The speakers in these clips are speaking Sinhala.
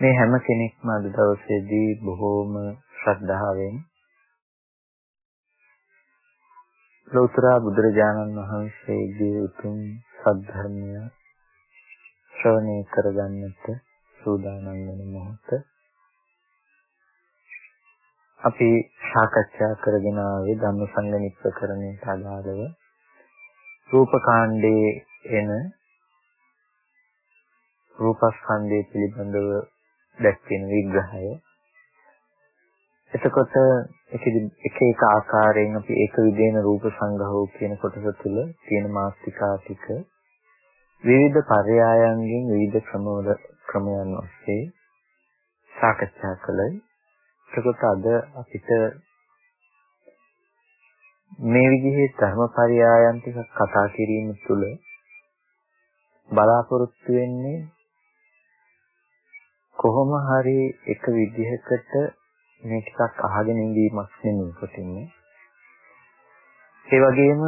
මේ හැම කෙනෙක්ම අද දවසේදී බොහෝම ශ්‍රද්ධාවෙන් ලෝතර බුදුරජාණන් වහන්සේගේ උතුම් සද්ධර්මය ශ්‍රවණය කරගන්නට සූදානම් වෙන මොහොත අපි සාකච්ඡා කරගෙන ආවේ ධම්මසංගනිප්පකරණයට අදාළව රූපකාණ්ඩයේ එන රූපස්කන්ධය පිළිබඳව දැක්වෙන විග්‍රහය. එතකොට එක එක ආකාරයෙන් අපි ඒක විදින රූප සංග්‍රහෝ කියන කොටස තුළ තියෙන මාස්තිකා ටික විවිධ පරයයන්ගෙන් විවිධ ක්‍රමවල ක්‍රමයන් ඔස්සේ සාකච්ඡා කළයි. එතකොට අද අපිට මේ විදිහේ ධර්මපරයයන් ටිකක් කතා කිරීම තුළ බලාපොරොත්තු වෙන්නේ කොහොම හරි එක විදිහකට මේ ටිකක් අහගෙන ඉඳීමක් නෙමෙයි කොටින්නේ. ඒ වගේම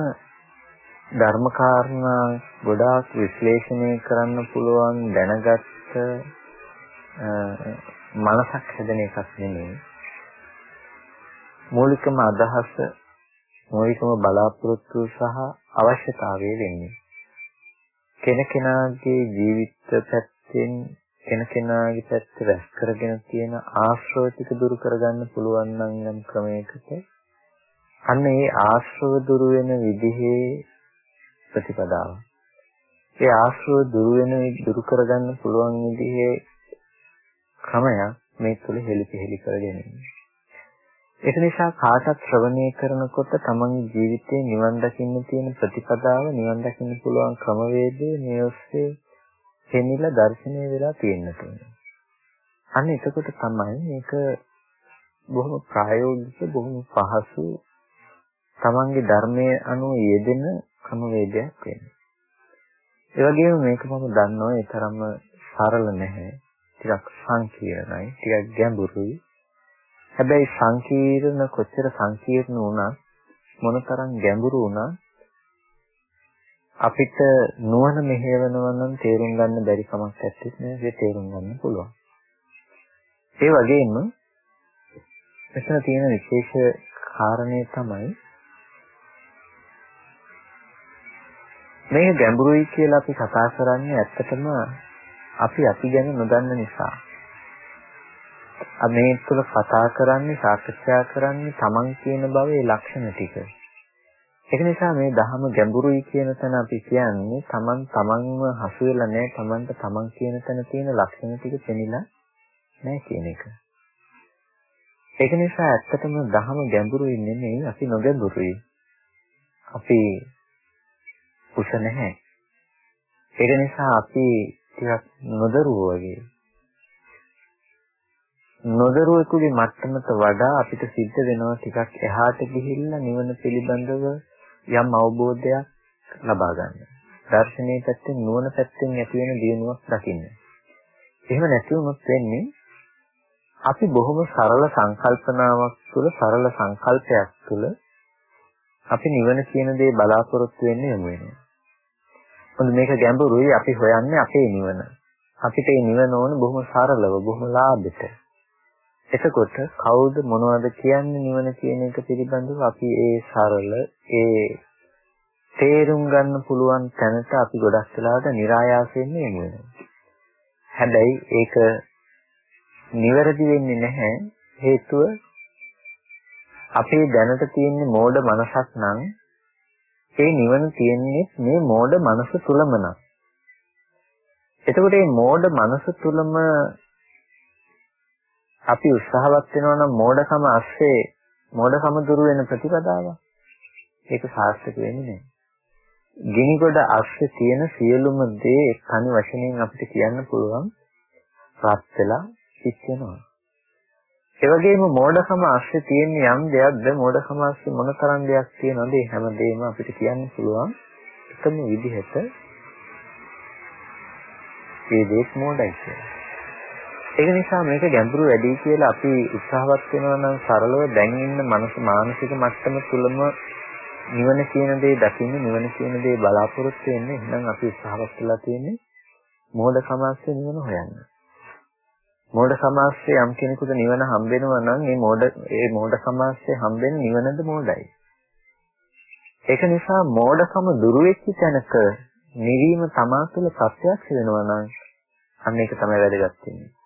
ධර්මකාරණා ගොඩාක් විශ්ලේෂණය කරන්න පුළුවන් දැනගත්ත මනසක් හැදෙන එකක් නෙමෙයි. මූලිකම අදහස මූලිකම බලාපොරොත්තු සහ අවශ්‍යතාවය වෙන්නේ. කෙනකෙනාගේ ජීවිත පැත්තෙන් කෙනකෙනාගේ පැත්ත රැස් කරගෙන තියෙන ආශ්‍රව ටික දුරු කරගන්න පුළුවන් නම් යම් ක්‍රමයකට අන්න ඒ ආශ්‍රව දුරු වෙන විදිහේ ප්‍රතිපදාව. ඒ ආශ්‍රව දුරු වෙන දුරු කරගන්න පුළුවන් විදිහේ ක්‍රමයක් මේ තුල හෙලිපෙහෙලි කරගෙන ඉන්නේ. ඒක නිසා කාටත් ශ්‍රවණය කරනකොට තමන්ගේ ජීවිතේ නිවන් දකින්න තියෙන ප්‍රතිපදාව නිවන් දකින්න පුළුවන් ක්‍රමවේදය මේ ඔස්සේ පෙනිලා දැర్శණය වෙලා තියෙන්නට ඕනේ. අන්න එතකොට තමයි මේක බොහොම ප්‍රායෝගික බොහොම පහසු තමන්ගේ ධර්මයේ අනුව යෙදෙන ක්‍රමවේදයක් වෙන්නේ. ඒ වගේම මේක මම දන්නවා ඒ තරම්ම සරල නැහැ. ටිකක් සංකීර්ණයි, ටිකක් ගැඹුරුයි. හැබැයි සංකීර්ණ කොච්චර සංකීර්ණ වුණත් මොනතරම් ගැඹුරු වුණත් අපිට නුවණ මෙහෙවනවා නම් තේරුම් ගන්න බැරි කමක් නැත්තේ නේද තේරුම් ගන්න පුළුවන්. ඒ වගේම මෙතන තියෙන විශේෂ කාරණේ තමයි මේ ගැඹුරුයි කියලා අපි කතා කරන්නේ ඇත්තටම අපි අපි ගැන නොදන්න නිසා. මේ තුළ කතා කරන්නේ සාකච්ඡා කරන්නේ Taman කියන බවේ ලක්ෂණ ටික. ඒක නිසා මේ ධහම ගැඹුරුයි කියන තැන අපි කියන්නේ Taman Tamanව හසු වෙලා නැහැ Tamanට Taman කියන තැන තියෙන ලක්ෂණ ටික පෙනිලා නැහැ කියන එක. ඒක නිසා ඇත්තටම ධහම ගැඹුරුයි නෙමෙයි අපි නොගැඹුරුයි. අපි කුෂ නැහැ. ඒක නිසා අපි ටිකක් නොදරුවෝ වගේ නොදරුවෙකුගේ මට්ටමට වඩා අපිට සිද්ධ වෙනවා ටිකක් එහාට ගිහිල්ලා නිවන පිළිබඳව යම් අවබෝධයක් ලබා ගන්න. දර්ශනීය පැත්තෙන් නුවණ පැත්තෙන් ඇති වෙන දියුණුවක් දකින්න. එහෙම නැති වුණොත් වෙන්නේ අපි බොහොම සරල සංකල්පනාවක් තුළ සරල සංකල්පයක් තුළ අපි නිවන කියන දේ බලාපොරොත්තු වෙන්නේ යමු වෙනවා. මොකද මේක ගැඹුරුයි අපි හොයන්නේ අපේ නිවන. අපිට මේ නිවන ඕන බොහොම සරලව බොහොම ලාභෙට. එතකොට කවුද මොනවද කියන්නේ නිවන කියන එක පිළිබඳව අපි ඒ සරල ඒ තේරුම් ගන්න පුළුවන් තැනට අපි ගොඩක් වෙලාවට નિરાයාසයෙන් යමු හැබැයි ඒක නිවැරදි වෙන්නේ නැහැ. හේතුව අපේ දැනට තියෙන මෝඩ මනසක් නම් ඒ නිවන තියෙන්නේ මේ මෝඩ මනස තුලම නම්. එතකොට මේ මෝඩ මනස තුලම අපි උත්සාහවත් වෙනවා නම් මෝඩකම ASCII මෝඩකම දුරු වෙන ප්‍රතිපදාව. ඒක සාර්ථක වෙන්නේ නැහැ. ගිනිගොඩ අස්සේ තියෙන සියලුම දේ තනි වචනයෙන් අපිට කියන්න පුළුවන් රත් වෙලා සිත් වෙනවා. ඒ වගේම මෝඩකම ASCII තියෙන යම් දෙයක්ද මෝඩකම ASCII මොන තරම් දෙයක් තියෙනවද ඒ හැමදේම අපිට කියන්න පුළුවන් එකම විදිහට මේ දේක් මෝඩයි කියලා. ඒක නිසා මේක ගැඹුරු වැඩි කියලා අපි උත්සාහවත් වෙනවා නම් සරලව දැන් ඉන්න මනස මානසික මට්ටම තුලම නිවන කියන දේ දකින්න නිවන කියන දේ බලාපොරොත්තු වෙන්නේ එහෙනම් අපි උත්සාහවත් වෙලා තියෙන්නේ මෝඩකම ASCII නිවන හොයන්න. මෝඩ සමාස්යේ යම් කෙනෙකුට නිවන හම්බෙනවා නම් ඒ මෝඩ ඒ මෝඩ සමාස්යේ හම්බෙන්නේ නිවනද මෝඩයි. ඒක නිසා මෝඩකම දුරු වෙච්ච තැනක නිවීම තමා තුළ ප්‍රත්‍යක්ෂ වෙනවා නම් අන්න ඒක තමයි වැදගත් වෙන්නේ.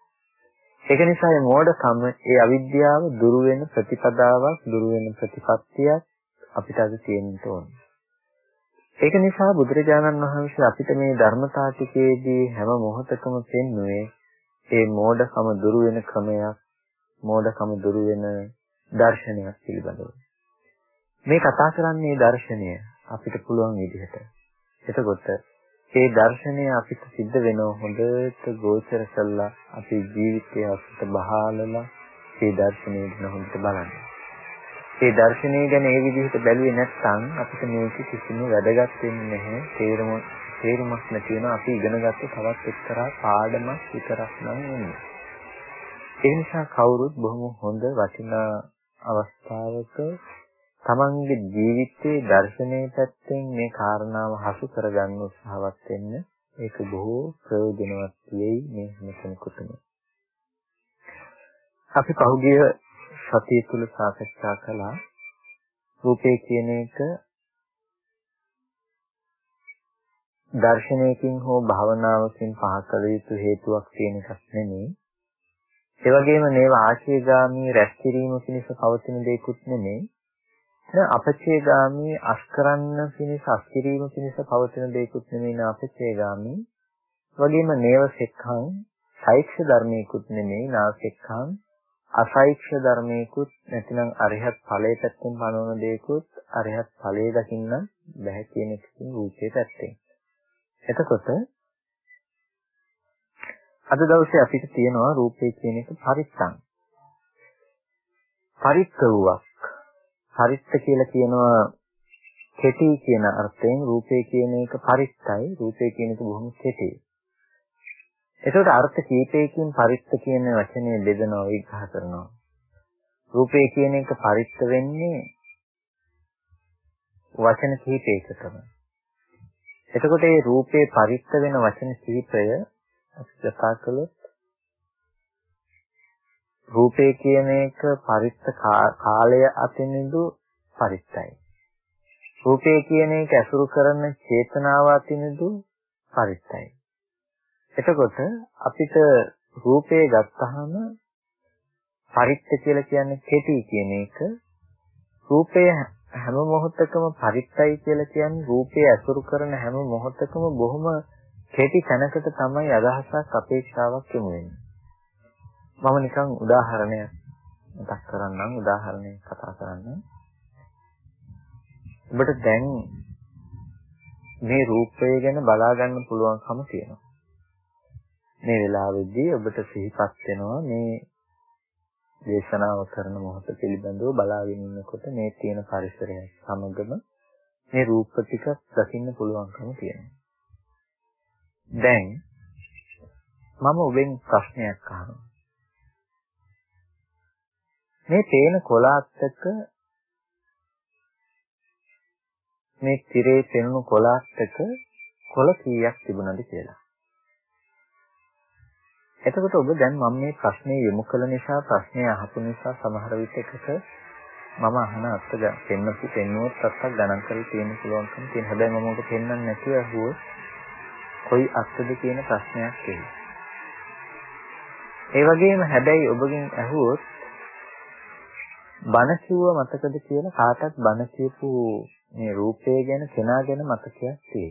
ඒක නිසා මේ මෝඩකම ඒ අවිද්‍යාව දුරු වෙන ප්‍රතිපදාවක් දුරු වෙන ප්‍රතිපත්තියක් අපිට අද තියෙන්න ඕනේ. ඒක නිසා බුදුරජාණන් වහන්සේ අපිට මේ ධර්මතා ටිකේදී හැම මොහොතකම පෙන්වුවේ ඒ මෝඩකම දුරු වෙන ක්‍රමයක් මෝඩකම දුරු වෙන දර්ශනයක් පිළිබඳව මේ කතා කරන්නේ දර්ශනය අපිට පුළුවන් විදිහට එතකොට ඒ දර්ශනය අපිට සිද්ධ වෙනව හොඳට ගෝචර කළා අපි ජීවිතය අපිට බහාලලා ඒ දර්ශනය ගැන හොඳට බලන්න. ඒ දර්ශනය ගැන ඒ විදිහට බැලුවේ නැත්නම් අපිට මේක කිසිම වැදගත් වෙන්නේ නැහැ. තේරුම තේරුමක් නැති වෙන අපි ඉගෙනගත්ත තවත් එක්තරා පාඩමක් විතරක් නම් නෙමෙයි. ඒ නිසා කවුරුත් බොහොම හොඳ වටිනා අවස්ථාවක තමන්ගේ ජීවිතයේ දර්ශනීය පැත්තෙන් මේ කාරණාව හසු කරගන්න උත්සාහවත් වෙන්න ඒක බොහෝ ප්‍රයෝජනවත් වෙයි මේ හැම කෙනෙකුටම. අපි පහුගිය සතිය තුල සාකච්ඡා කළා රූපේ කියන එක දර්ශනයකින් හෝ භාවනාවකින් පහ කළ යුතු හේතුවක් තියෙන එකක් නෙමෙයි. ඒ වගේම නේව ආශේගාමී රැස් කිරීම පිණිස පවතින දෙයක්ුත් නෙමෙයි. න අපචේගාමී අස්කරන්න පිණිස අස්කිරීම පිණිස පවතින දෙයක්ුත් නෙමෙයි නාපචේගාමී. වගේම නේව සෙක්ඛං සෛක්ෂ ධර්මයකුත් නෙමෙයි නාසෙක්ඛං අසෛක්ෂ ධර්මයකුත් නැතිනම් අරිහත් ඵලයේ පැත්තෙන් පනවන දෙයක්ුත් අරිහත් ඵලයේ දකින්න බැහැ කියන එකකින් රූපේ පැත්තෙන්. එතකොට අද දවසේ අපිට තියෙනවා රූපේ කියන එක පරිත්තං. පරිත්ත වූවක්. පරිත්ත කියලා කියනවා කෙටි කියන අර්ථයෙන් රූපේ කියන එක පරිත්තයි. රූපේ කියන එක බොහොම කෙටි. එතකොට අර්ථ කීපයකින් පරිත්ත කියන වචනේ බෙදනවා විග්‍රහ කරනවා. රූපේ කියන එක පරිත්ත වෙන්නේ වචන කීපයකටම. එතකොට මේ රූපේ පරිත්ත වෙන වචන කිහිපය අපි කතා කළොත් රූපේ කියන එක පරිත්ත කාලය අතිනිදු පරිත්තයි. රූපේ කියන එක ඇසුරු කරන චේතනාව අතිනිදු පරිත්තයි. එතකොට අපිට රූපේ ගත්තහම පරිත්ත කියලා කියන්නේ කෙටි කියන එක රූපය හැම මොහොතකම පරිත්තයි කියලා කියන්නේ රූපය ඇසුරු කරන හැම මොහොතකම බොහොම කෙටි තැනකට තමයි අදහසක් අපේක්ෂාවක් යොමු වෙන්නේ. මම නිකන් උදාහරණයක් මතක් කරන්නම් උදාහරණයක් කතා කරන්න. ඔබට දැන් මේ රූපය ගැන බලා ගන්න පුළුවන්කම තියෙනවා. මේ වෙලාවේදී ඔබට සිහිපත් වෙනවා මේ දේශනාව කරන මොහොත පිළිබඳව බලාගෙන ඉන්නකොට මේ තියෙන පරිසරය සමගම මේ රූප ටික දකින්න පුළුවන්කම තියෙනවා. දැන් මම ඔබෙන් ප්‍රශ්නයක් අහනවා. මේ තේන කොලාත්තක මේ tire පෙනුණු කොලාත්තක කොළ කීයක් තිබුණද කියලා. එතකොට ඔබ දැන් මම මේ ප්‍රශ්නේ යොමු කළ නිසා ප්‍රශ්නේ අහපු නිසා සමහර විටකට මම අහන අත්ත පෙන්නපු පෙන්නුවත් අත්තක් ගණන් කරලා තියෙන පුළුවන්කම තියෙන. හැබැයි මම ඔබ පෙන්වන්න නැතුව අහුවොත් කොයි අත්තද කියන ප්‍රශ්නයක් එයි. ඒ වගේම හැබැයි ඔබගෙන් අහුවොත් බණ කිව්ව මතකද කියලා කාටත් බණ කියපු මේ රූපය ගැන කෙනා ගැන මතකයක් තියෙයි.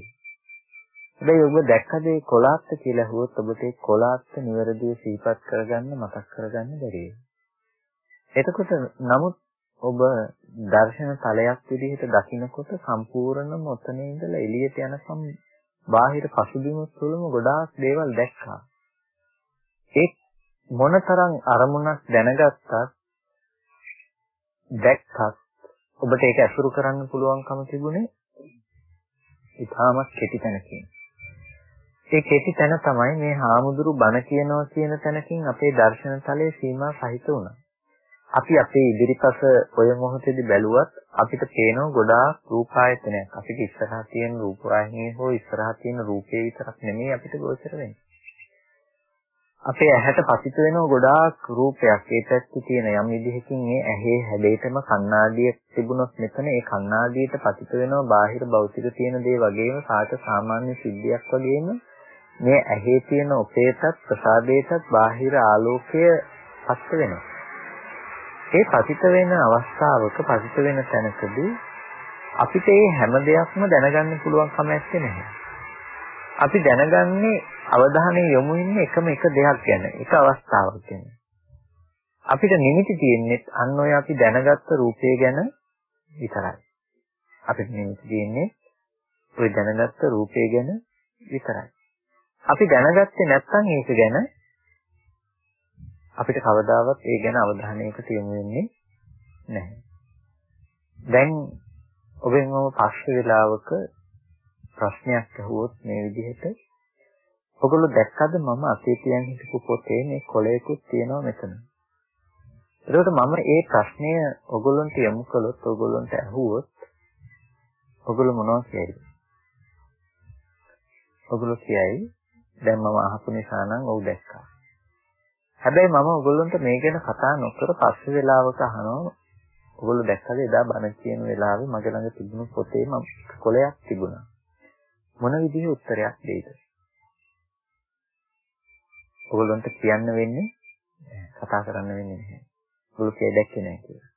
හැබැයි ඔබ දැක්කද ඒ කොලාත්ත කියලා හුවොත් ඔබට ඒ කොලාත්ත નિවරදිව සිහිපත් කරගන්න මතක් කරගන්න බැරි එතකොට නමුත් ඔබ දර්ශන තලයක් විදිහට දකිනකොට සම්පූර්ණම ඔතන ඉඳලා එළියට යනකම් බාහිර පසුබිම තුළම ගොඩාක් දේවල් දැක්කා. ඒ මොනතරම් අරමුණක් දැනගත්තත් දැක්කත් ඔබට ඒක අසුරු කරන්න පුළුවන්කම තිබුණේ ඉතාමත් කෙටි තැනකින්. ඒ කෙටි තැන තමයි මේ හාමුදුරු බණ කියනවා කියන තැනකින් අපේ දර්ශන තලයේ සීමා සහිත වුණා. අපි අපේ ඉදිරිපස ඔය මොහොතේදී බැලුවත් අපිට පේන ගොඩාක් රූපායතනයක්. අපිට ඉස්සරහා තියෙන රූපවාහිනිය හෝ ඉස්සරහා තියෙන රූපේ විතරක් නෙමෙයි අපිට ගෝචර වෙන්නේ. අපේ ඇහැට පතිත වෙන ගොඩාක් රූපයක් ඒ පැත්තේ තියෙන යම් විදිහකින් මේ ඇහි හැඩයටම කණ්ණාඩියක් තිබුණොත් මෙතන ඒ කණ්ණාඩියට පතිත වෙනවා බාහිර භෞතික තියෙන දේ වගේම සාත සාමාන්‍ය සිද්ධියක් වගේම මේ ඇහි තියෙන උපේතත් ප්‍රසාදයටත් බාහිර ආලෝකය පත් වෙනවා. ඒ පතිත වෙන අවස්ථාවක පතිත වෙන තැනකදී අපිට මේ හැම දෙයක්ම දැනගන්න පුළුවන් කම නැහැ. අපි දැනගන්නේ අවධානය යොමු වෙන්නේ එකම එක දෙයක් ගැන, එක අවස්ථාවක් ගැන. අපිට නිමිති තියෙන්නේ අන්න ඔය අපි දැනගත්ත රූපය ගැන විතරයි. අපිට නිමිති තියෙන්නේ ඔය දැනගත්ත රූපය ගැන විතරයි. අපි දැනගත්තේ නැත්නම් ඒක ගැන අපිට කවදාවත් ඒ ගැන අවධානයකට යොමු වෙන්නේ නැහැ. දැන් ඔබෙන් මම පස්සේ වෙලාවක ප්‍රශ්නයක් අහුවොත් මේ විදිහට ඔගොල්ලෝ දැක්කද මම අතේ තියන් හිටපු පොතේ මේ කොලයකුත් තියෙනවා මෙතන. ඒකට මම ඒ ප්‍රශ්නය ඔගොල්ලන්ට යොමු කළොත් ඔගොල්ලන්ට අහුවොත් ඔගොල්ලෝ මොනවද කියයිද? ඔගොල්ලෝ කියයි දැන් මම අහපු නිසා නම් ඔව් දැක්කා. හැබැයි මම ඔයගොල්ලන්ට මේ ගැන කතා නොකර පස්සේ වෙලාවක අහනවා ඔයගොල්ලෝ දැක්කද එදා බණ කියන වෙලාවේ මගේ ළඟ තිබුණු පොතේ මම කොලයක් තිබුණා. මොන විදිහේ උත්තරයක් දෙයිද? ඔයගොල්ලන්ට කියන්න වෙන්නේ කතා කරන්න වෙන්නේ නැහැ. ඔයගොල්ලෝ කිය දැක්කේ නැහැ කියලා.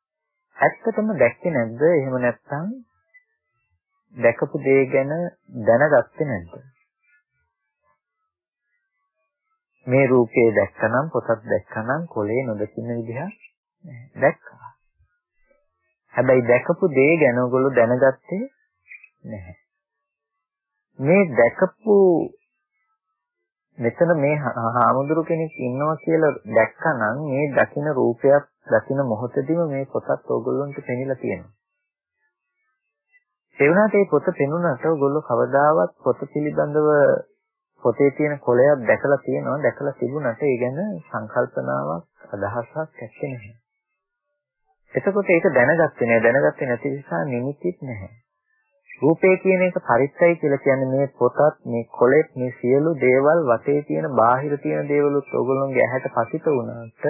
ඇත්තටම දැක්කේ නැද්ද? එහෙම නැත්නම් දැකපු දේ ගැන දැනගත්තේ නැද්ද? මේ රූපේ දැක්කනම් පොතක් දැක්කනම් කොලේ නොදකින්න විදිහක් දැක්කා. හැබැයි දැකපු දේ ගැන ඔයගොල්ලෝ දැනගත්තේ නැහැ. මේ දැකපු මෙතන මේ හාමුදුරු කෙනෙක් ඉන්නවා කියලා දැක්කනම් මේ දකින රූපයක් දකින මොහොතදීම මේ පොතත් ඕගොල්ලන්ට පෙනිලා තියෙනවා. ඒ වුණාට මේ පොත පෙනුනට ඕගොල්ලෝ කවදාවත් පොත පිළිබඳව පොතේ තියෙන කොලයක් දැකලා තියෙනවා දැකලා තිබුණට ඒ ගැන සංකල්පනාවක් අදහසක් ඇත්තේ නැහැ. එතකොට ඒක දැනගත්තේ නැහැ දැනගත්තේ නැති නිසා නිමිතිත් නැහැ. රූපේ කියන එක පරිස්සයි කියලා කියන්නේ මේ පොතත් මේ කොලෙත් මේ සියලු දේවල් වටේ තියෙන බාහිර තියෙන දේවලුත් ඕගොල්ලෝගේ ඇහැට පසිත වුණාට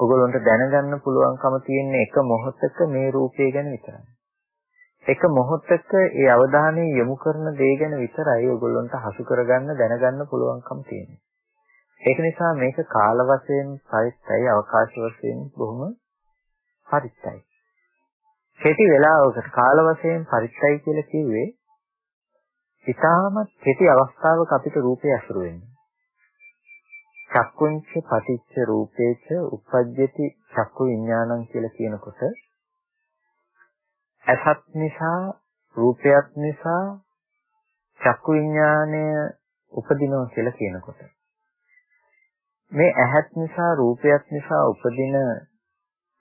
ඕගොල්ලන්ට දැනගන්න පුළුවන්කම තියෙන එක මොහොතක මේ රූපය ගැන විතරයි. එක මොහොතක ඒ අවධානය යොමු කරන දේ ගැන විතරයි ඕගොල්ලන්ට හසු කරගන්න දැනගන්න පුළුවන්කම තියෙන්නේ. ඒක නිසා මේක කාල වශයෙන් පරිස්සයි අවකාශ වශයෙන් බොහොම පරිස්සයි. කෙටි වෙලාවකට කාල වශයෙන් පරිච්ඡයි කියලා කිව්වේ ඊටමත් කෙටි අවස්ථාවක අපිට රූපය අසුරු වෙන්නේ. චක්කුංච පටිච්ච රූපේච උපජ්ජති චක්කු විඥානං කියලා කියනකොට ඇසත් නිසා රූපයත් නිසා චක්කු විඥානය උපදිනවා කියලා කියනකොට මේ ඇහත් නිසා රූපයත් නිසා උපදින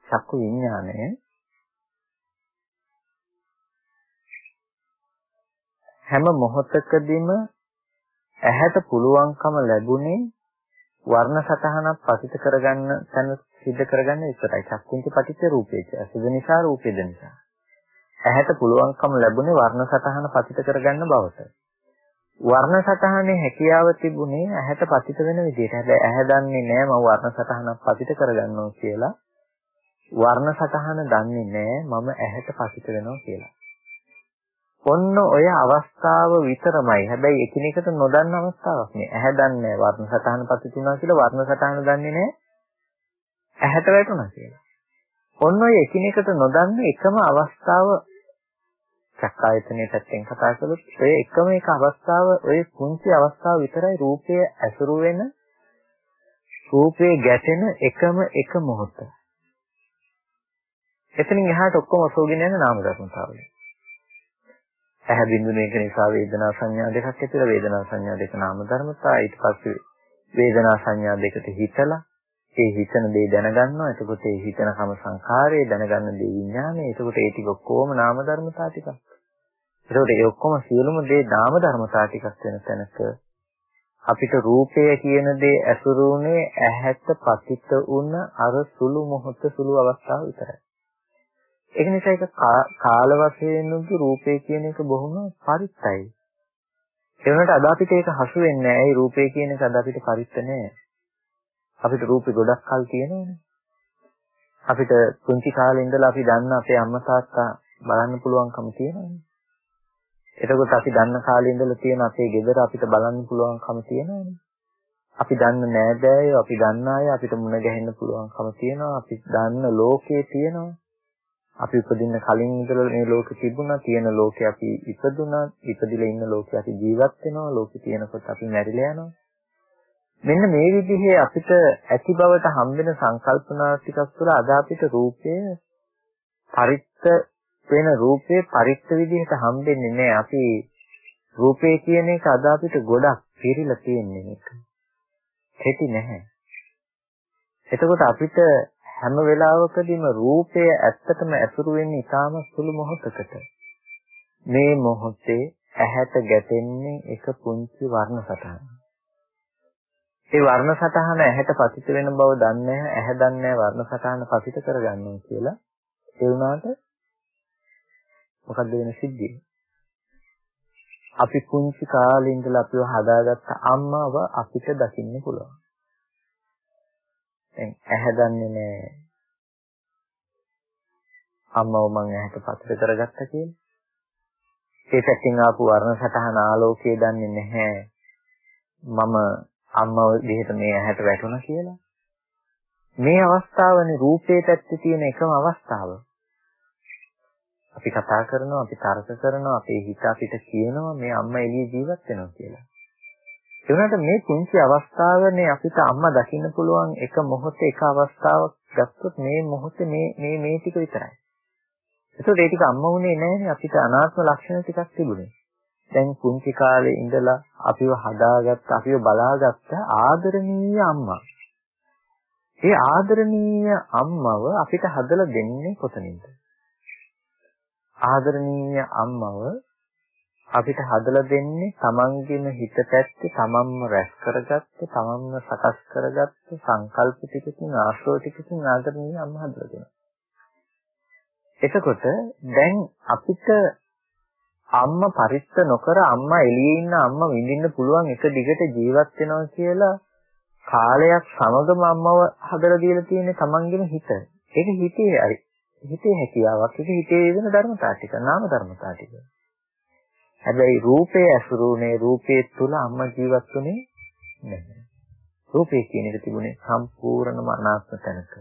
චක්කු විඥානය හැම මොහොතකදීම ඇහැට පුළුවන්කම ලැබුණේ වර්ණ සතහනක් පතිත කරගන්න තැන සිද්ධ කරගන්න ඉස්සරයි. චක්කුන්ති පටිච්ච රූපේච. අසුද නිසා රූපේද නිසා. ඇහැට පුළුවන්කම ලැබුණේ වර්ණ සතහන පතිත කරගන්න බවට. වර්ණ සතහනේ හැකියාව තිබුණේ ඇහැට පතිත වෙන විදිහට. හැබැයි ඇහැ දන්නේ නැහැ මම වර්ණ සතහනක් පතිත කරගන්නවා කියලා. වර්ණ සතහන දන්නේ නැහැ මම ඇහැට පතිත වෙනවා කියලා. ඔන්න ඔය අවස්ථාව විතරමයි. හැබැයි එකිනෙකට නොදන්න අවස්ථාවක් නේ. ඇහැ දන්නේ වර්ණ සටහන පතිතුනා කියලා වර්ණ සටහන දන්නේ නැහැ. ඇහැට වැටුණා කියලා. ඔන්න ඔය එකිනෙකට නොදන්න එකම අවස්ථාව චක්කායතනයේ පැත්තෙන් කතා කළොත් ඔය එකම එක අවස්ථාව ඔය කුංචි අවස්ථාව විතරයි රූපය ඇසුරු වෙන රූපේ ගැටෙන එකම එක මොහොත. එතනින් එහාට ඔක්කොම ඔසවගෙන යන නාම ධර්මතාවල. ඇහැ බින්දුන එක නිසා වේදනා සංඥා දෙකක් ඇතිලා වේදනා සංඥා දෙක නාම ධර්මතා ඊට පස්සේ වේදනා සංඥා දෙකට හිතලා ඒ හිතන දේ දැනගන්නවා. එතකොට ඒ හිතන කම සංඛාරය දැනගන්න දේ විඥානය. එතකොට ඒ ටික ඔක්කොම නාම ධර්මතා ටිකක්. එතකොට ඒ ඔක්කොම සියලුම දේ නාම ධර්මතා ටිකක් වෙන තැනක අපිට රූපය කියන දේ ඇසුරුනේ ඇහැට පතිත වුණ අර සුළු මොහොත සුළු අවස්ථාව විතරයි. ඒක නිසා ඒක කාල වශයෙන් උදු රූපය කියන එක බොහොම පරිත්තයි. ඒ වුණාට අද අපිට ඒක හසු වෙන්නේ නැහැ. ඒ රූපය කියන එක අද අපිට පරිත්ත නැහැ. අපිට රූපේ ගොඩක් කල් තියෙනවනේ. අපිට පුංචි කාලේ ඉඳලා අපි දන්න අපේ අම්මා තාත්තා බලන්න පුළුවන්කම තියෙනවනේ. එතකොට අපි දන්න කාලේ ඉඳලා තියෙන අපේ ගෙදර අපිට බලන්න පුළුවන්කම තියෙනවානේ. අපි දන්න නෑදෑයෝ, අපි දන්න අය අපිට මුණ ගැහෙන්න පුළුවන්කම තියෙනවා. අපි දන්න ලෝකේ තියෙනවා. අපි උපදින්න කලින් ඉඳලා මේ ලෝකෙ තිබුණා, තියෙන ලෝකේ අපි ඉපදුණා, ඉපදිලා ඉන්න ලෝකේ අපි ජීවත් වෙනවා, ලෝකේ තියෙනකොට අපි මැරිලා යනවා. මෙන්න මේ විදිහේ අපිට ඇති බවට හම්බෙන සංකල්පනා ටිකක් තුළ අද අපිට රූපය පරිත්ත වෙන රූපේ පරිත්‍ත විදිහට හම්බෙන්නේ නැහැ. අපි රූපේ කියන එක අද අපිට ගොඩක් පිරීලා තියෙන එක. කෙටි නැහැ. එතකොට අපිට හැම වෙලාවකදීම රූපය ඇත්තටම ඇසුරු වෙන්නේ ඊටාම සුළු මොහොතකට. මේ මොහොතේ ඇහැට ගැටෙන්නේ එක පුංචි වර්ණ සටහනක්. ඒ වර්ණ සටහන ඇහැට පතිත වෙන බව දන්නේ නැහැ. ඇහැ දන්නේ වර්ණ සටහන පතිත කරගන්නවා කියලා. ඒ වුණාට මොකද්ද වෙන සිද්ධිය? අපි කුංචි කාලේ ඉඳලා අපිව හදාගත්ත අම්මව අපිට දකින්න පුළුවන්. දැන් ඇහැ දන්නේ නැහැ. අම්මව මං ඇහැට පතර කරගත්තා කියලා. ඒ පැත්තෙන් ආපු වර්ණ සටහන ආලෝකය දන්නේ නැහැ. මම අම්මව දෙහෙට මේ ඇහැට වැටුණා කියලා. මේ අවස්ථාවනේ රූපේ පැත්තේ තියෙන එකම අවස්ථාව. අපි කතා කරනවා අපි තර්ක කරනවා අපේ හිත අපිට කියනවා මේ අම්මා එළිය ජීවත් වෙනවා කියලා. ඒ වුණාට මේ පුංචි අවස්ථාවනේ අපිට අම්මා දකින්න පුළුවන් එක මොහොතේ එක අවස්ථාවක් ගත්තොත් මේ මොහොතේ මේ මේ මේ ටික විතරයි. ඒතකොට ඒ ටික අම්මා වුණේ නැහැනේ අපිට අනාත්ම ලක්ෂණ ටිකක් තිබුණේ. දැන් පුංචි කාලේ ඉඳලා අපිව හදාගත්ත අපිව බලාගත්ත ආදරණීය අම්මා. ඒ ආදරණීය අම්මව අපිට හදලා දෙන්නේ කොතනින්ද? ආදරණීය අම්මව අපිට හදලා දෙන්නේ තමන්ගේම හිත පැත්තේ තමන්ම රැස් කරගත්ත තමන්ම සකස් කරගත්ත සංකල්ප ටිකකින් ආශ්‍රව ටිකකින් ආදරණීය අම්මා හදලා දෙනවා. එතකොට දැන් අපිට අම්මා පරිත්ත නොකර අම්මා එළියේ ඉන්න අම්මා විඳින්න පුළුවන් එක දිගට ජීවත් වෙනවා කියලා කාලයක් සමගම අම්මව හදලා දීලා තියෙන්නේ තමන්ගේම හිත. ඒක හිතේ හරි හිතේ හැකියාවක් ඒක හිතේ වෙන ධර්මතා ටික නාම ධර්මතා ටික. හැබැයි රූපේ ඇසුරුනේ රූපේ තුල අම්ම ජීවත් වුනේ නැහැ. රූපේ කියන එක තිබුණේ සම්පූර්ණම අනාත්ම තැනක.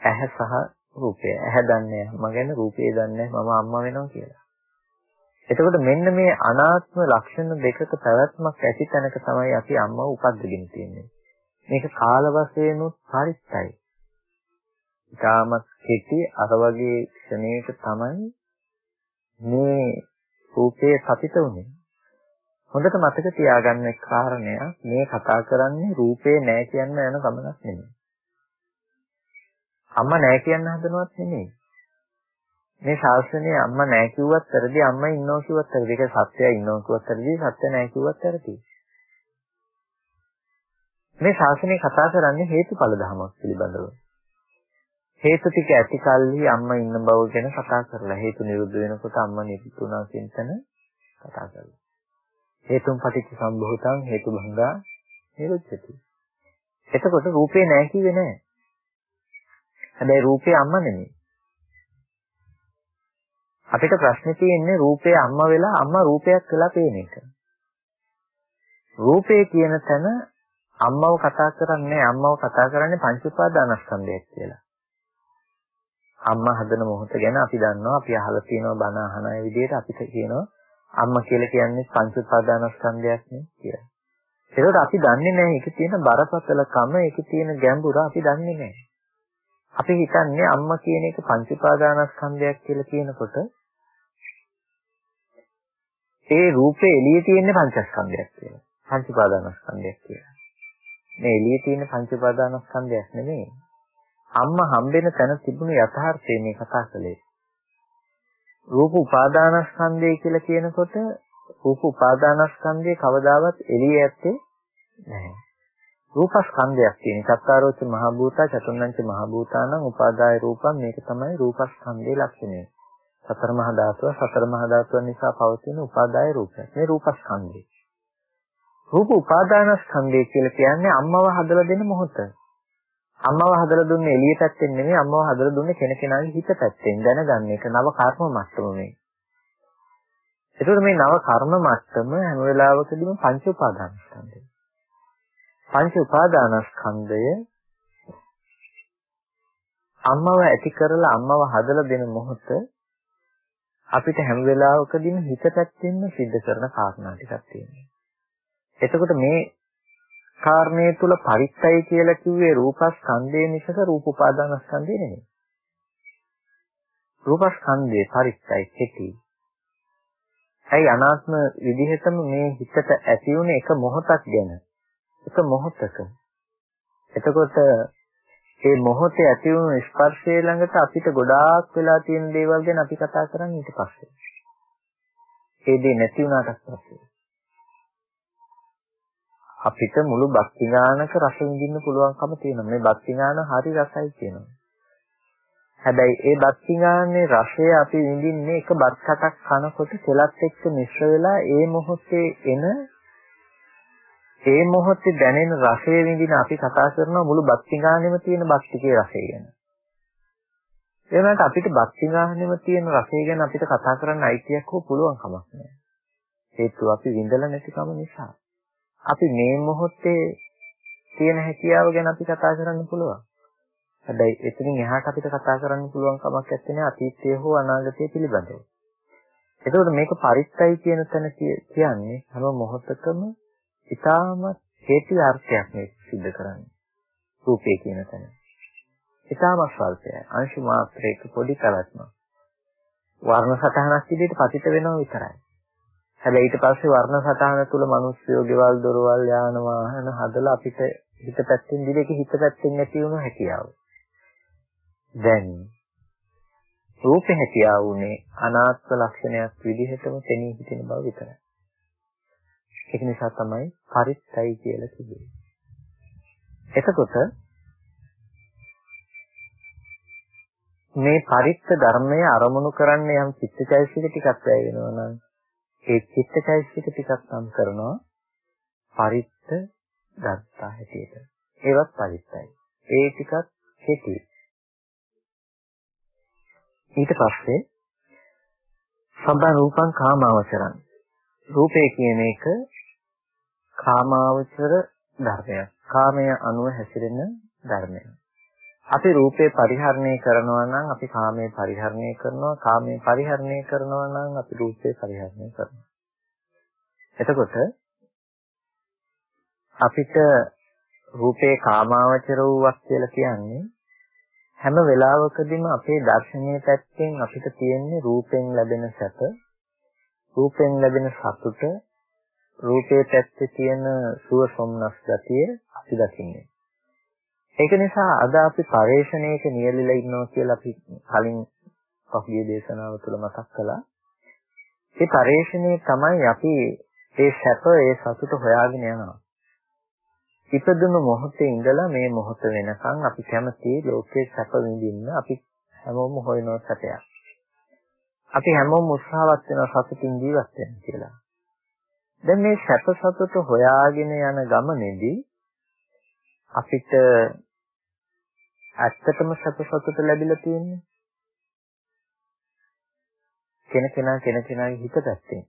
ඇහැ සහ රූපය. ඇහැ දන්නේ අම්මා ගැන රූපේ දන්නේ මම අම්මා වෙනවා කියලා. එතකොට මෙන්න මේ අනාත්ම ලක්ෂණ දෙකක පැවැත්මක් ඇති තැනක තමයි අපි අම්මව උපද්දගෙන තියෙන්නේ. මේක කාල වශයෙන් උත් පරිත්තයි. ඉතාමත් කෙටි අර වගේ ක්ෂණයක තමයි මේ රූපේ සතිත උනේ. හොඳට මතක තියාගන්න කාරණය මේ කතා කරන්නේ රූපේ නෑ කියන්න යන ගමනක් නෙමෙයි. අම්මා නෑ කියන්න හදනවත් නෙමෙයි. මේ ශාස්ත්‍රයේ අම්මා නෑ කිව්වත් වැරදි අම්මා ඉන්නවා කිව්වත් වැරදි. ඒක සත්‍යය ඉන්නවා කිව්වත් වැරදි සත්‍ය නෑ කිව්වත් වැරදි. මේ ශාසනය කතා කරන්නේ හේතුඵල ධමයක් පිළිබඳව. හේතු ටික ඇති කල්හි අම්මා ඉන්න බව ගැන කතා කරලා හේතු නිරුද්ධ වෙනකොට අම්මා නිරුද්ධුණා කියන තැන කතා කරලා. හේතුන් පටිච්ච සම්භූතං හේතු භංගා නිරුද්ධති. එතකොට රූපේ නැහැ කිව්වේ නැහැ. හැබැයි රූපේ අම්මා නෙමෙයි. අපිට ප්‍රශ්නේ තියෙන්නේ රූපේ අම්මා වෙලා අම්මා රූපයක් වෙලා පේන එක. රූපේ කියන තැන අම්මව කතා කරන්නේ අම්මව කතා කරන්නේ පංච උපාදානස්කන්ධයක් කියලා. අම්මා හදන මොහොත ගැන අපි දන්නවා අපි අහලා තියෙනවා බණ අහන අය විදිහට අපිට කියනවා අම්මා කියලා කියන්නේ පංච උපාදානස්කන්ධයක් නේ කියලා. ඒකට අපි දන්නේ නැහැ ඒකේ තියෙන බරපතලකම ඒකේ තියෙන ගැඹුර අපි දන්නේ නැහැ. අපි හිතන්නේ අම්මා කියන එක පංච උපාදානස්කන්ධයක් කියලා කියනකොට ඒ රූපේ එළියේ තියෙන පංචස්කන්ධයක් කියලා. පංච උපාදානස්කන්ධයක් කියලා. මේ එළියේ තියෙන පංච උපාදානස්කන්ධයක් නෙමෙයි. අම්මා හම්බෙන තැන තිබුණු යථාර්ථය මේ කතා කළේ. රූප උපාදානස්කන්ධය කියලා කියනකොට රූප උපාදානස්කන්ධය කවදාවත් එළියේ ඇත්තේ නැහැ. රූපස්කන්ධයක් තියෙන. චත්තාරෝච මහ භූතා චතුර්ණංච මහ භූතානං උපාදාය රූපං මේක තමයි රූපස්කන්ධයේ ලක්ෂණය. සතර මහා ධාතුව සතර මහා ධාතුව නිසා පවතින උපාදාය රූපය. මේ රූපස්කන්ධය. රූප උපාදානස්කන්ධය කියලා කියන්නේ අම්මව හදලා දෙන මොහොත. අම්මව හදලා දුන්නේ එළිය පැත්තෙන් නෙමෙයි අම්මව හදලා දුන්නේ කෙනකෙනාගේ හිත පැත්තෙන් දැනගන්න එක නව කර්ම මට්ටම මේ. ඒකෝට මේ නව කර්ම මට්ටම හැම වෙලාවකදීම පංච උපාදානස්කන්ධය. පංච උපාදානස්කන්ධය අම්මව ඇති කරලා අම්මව හදලා දෙන මොහොත අපිට හැම වෙලාවකදීම හිත පැත්තෙන්ම සිද්ධ කරන කාරණා ටිකක් තියෙනවා. එතකොට මේ කාරණේ තුල පරිත්තයි කියලා කිව්වේ රූපස්කන්ධය මිසක රූප උපාදානස්කන්ධය නෙමෙයි. රූපස්කන්ධේ පරිත්තයි කෙටි. ඇයි අනාත්ම විදිහටම මේ හිතට ඇති වුණ එක මොහොතක් ගැන එක මොහොතක. එතකොට ඒ මොහොතේ ඇති වුණු ස්පර්ශය ළඟට අපිට ගොඩාක් වෙලා තියෙන දේවල් ගැන අපි කතා කරන්නේ ඊට පස්සේ. ඒ දේ නැති වුණාට පස්සේ. අපිට මුළු භක්ති ඥානක රස විඳින්න පුළුවන්කම තියෙනවා. මේ භක්ති ඥාන හරි රසයි කියනවා. හැබැයි ඒ භක්ති ඥානයේ රසය අපි විඳින්නේ එක බත් කටක් කනකොට තෙලත් එක්ක මිශ්‍ර වෙලා ඒ මොහොතේ එන ඒ මොහොතේ දැනෙන රසය විඳින අපි කතා කරන මුළු භක්තිගානෙම තියෙන භක්තිකේ රසය ගැන. ඒ වුණාට අපිට භක්තිගානෙම තියෙන රසය ගැන අපිට කතා කරන්න අයිතියක් හෝ පුළුවන් කමක් නැහැ. හේතුව අපි විඳලා නැතිකම නිසා. අපි මේ මොහොතේ තියෙන හැකියාව ගැන අපි කතා කරන්න පුළුවන්. හැබැයි එතනින් එහාට අපිට කතා කරන්න පුළුවන් කමක් නැත්තේ අතීතය හෝ අනාගතය පිළිබඳව. එතකොට මේක පරිත්තයි කියන තැන කියන්නේ හැම මොහොතකම ඊටාමත් හේතු අර්ථයක් මේ සිද්ධ කරන්නේ. රූපේ කියන තැන. ඊටාම ස්වල්පයි. අංශු මාත්‍රයක පොඩි පැවැත්මක්. වර්ණ සටහනක් විදිහට පතිත වෙනවා විතරයි. හැබැයි ඊට පස්සේ වර්ණ සටහන තුල මිනිස්සුયો ගෙවල් දොරවල් යාන වාහන හදලා අපිට හිත පැත්තෙන් දිලේක හිත පැත්තෙන් ඇති වුණු හැකියාව. දැන් රූපේ හැකියාව උනේ අනාත්ම ලක්ෂණයක් විදිහටම තෙනී හිටින බව විතරයි. ඒක නිසා තමයි පරිත්තයි කියලා කිව්වේ. එතකොට මේ පරිත්ත ධර්මය අරමුණු කරන්න යම් චිත්තචෛසික ටිකක් වැය වෙනවා නම් ඒ චිත්තචෛසික ටිකක් නම් කරනවා පරිත්ත ගත්තා හැටියට. ඒවත් පරිත්තයි. ඒ ටිකක් කෙටි. ඊට පස්සේ සබ්බ රූපං කාමවචරං රූපේ කියන එක කාමාවචර ධර්මයක්. කාමය අනුව හැසිරෙන ධර්මයක්. අපි රූපේ පරිහරණය කරනවා නම් අපි කාමයේ පරිහරණය කරනවා කාමයේ පරිහරණය කරනවා නම් අපි රූපේ පරිහරණය කරනවා එතකොට අපිට රූපේ කාමාවචර වූවක් කියලා කියන්නේ හැම වෙලාවකදීම අපේ දර්ශනීය පැත්තෙන් අපිට තියෙන්නේ රූපෙන් ලැබෙන සැප රූපෙන් ලැබෙන සතුට රූපේ පැත්තේ තියෙන සුව සොම්නස් ගතිය අපි දකින්නේ. ඒක නිසා අද අපි පරේෂණයක නියැලිලා ඉන්නවා කියලා අපි කලින් පහුගිය දේශනාව තුළ මතක් කළා. ඒ පරේෂණයේ තමයි අපි ඒ සැප ඒ සතුට හොයාගෙන යනවා. ඉපදුණු මොහොතේ ඉඳලා මේ මොහොත වෙනකන් අපි කැමති ලෝකේ සැප විඳින්න අපි හැමෝම හොයන සැපයක්. අපි හැමෝම උත්සාහවත් වෙනවා සතුටින් ජීවත් වෙන්න කියලා. දැන් මේ සැප සතුට හොයාගෙන යන ගමනේදී අපිට ඇත්තටම සැප සතුට ලැබිලා තියෙන්නේ කෙනකෙනා කෙනකෙනාගේ හිත පැත්තෙන්.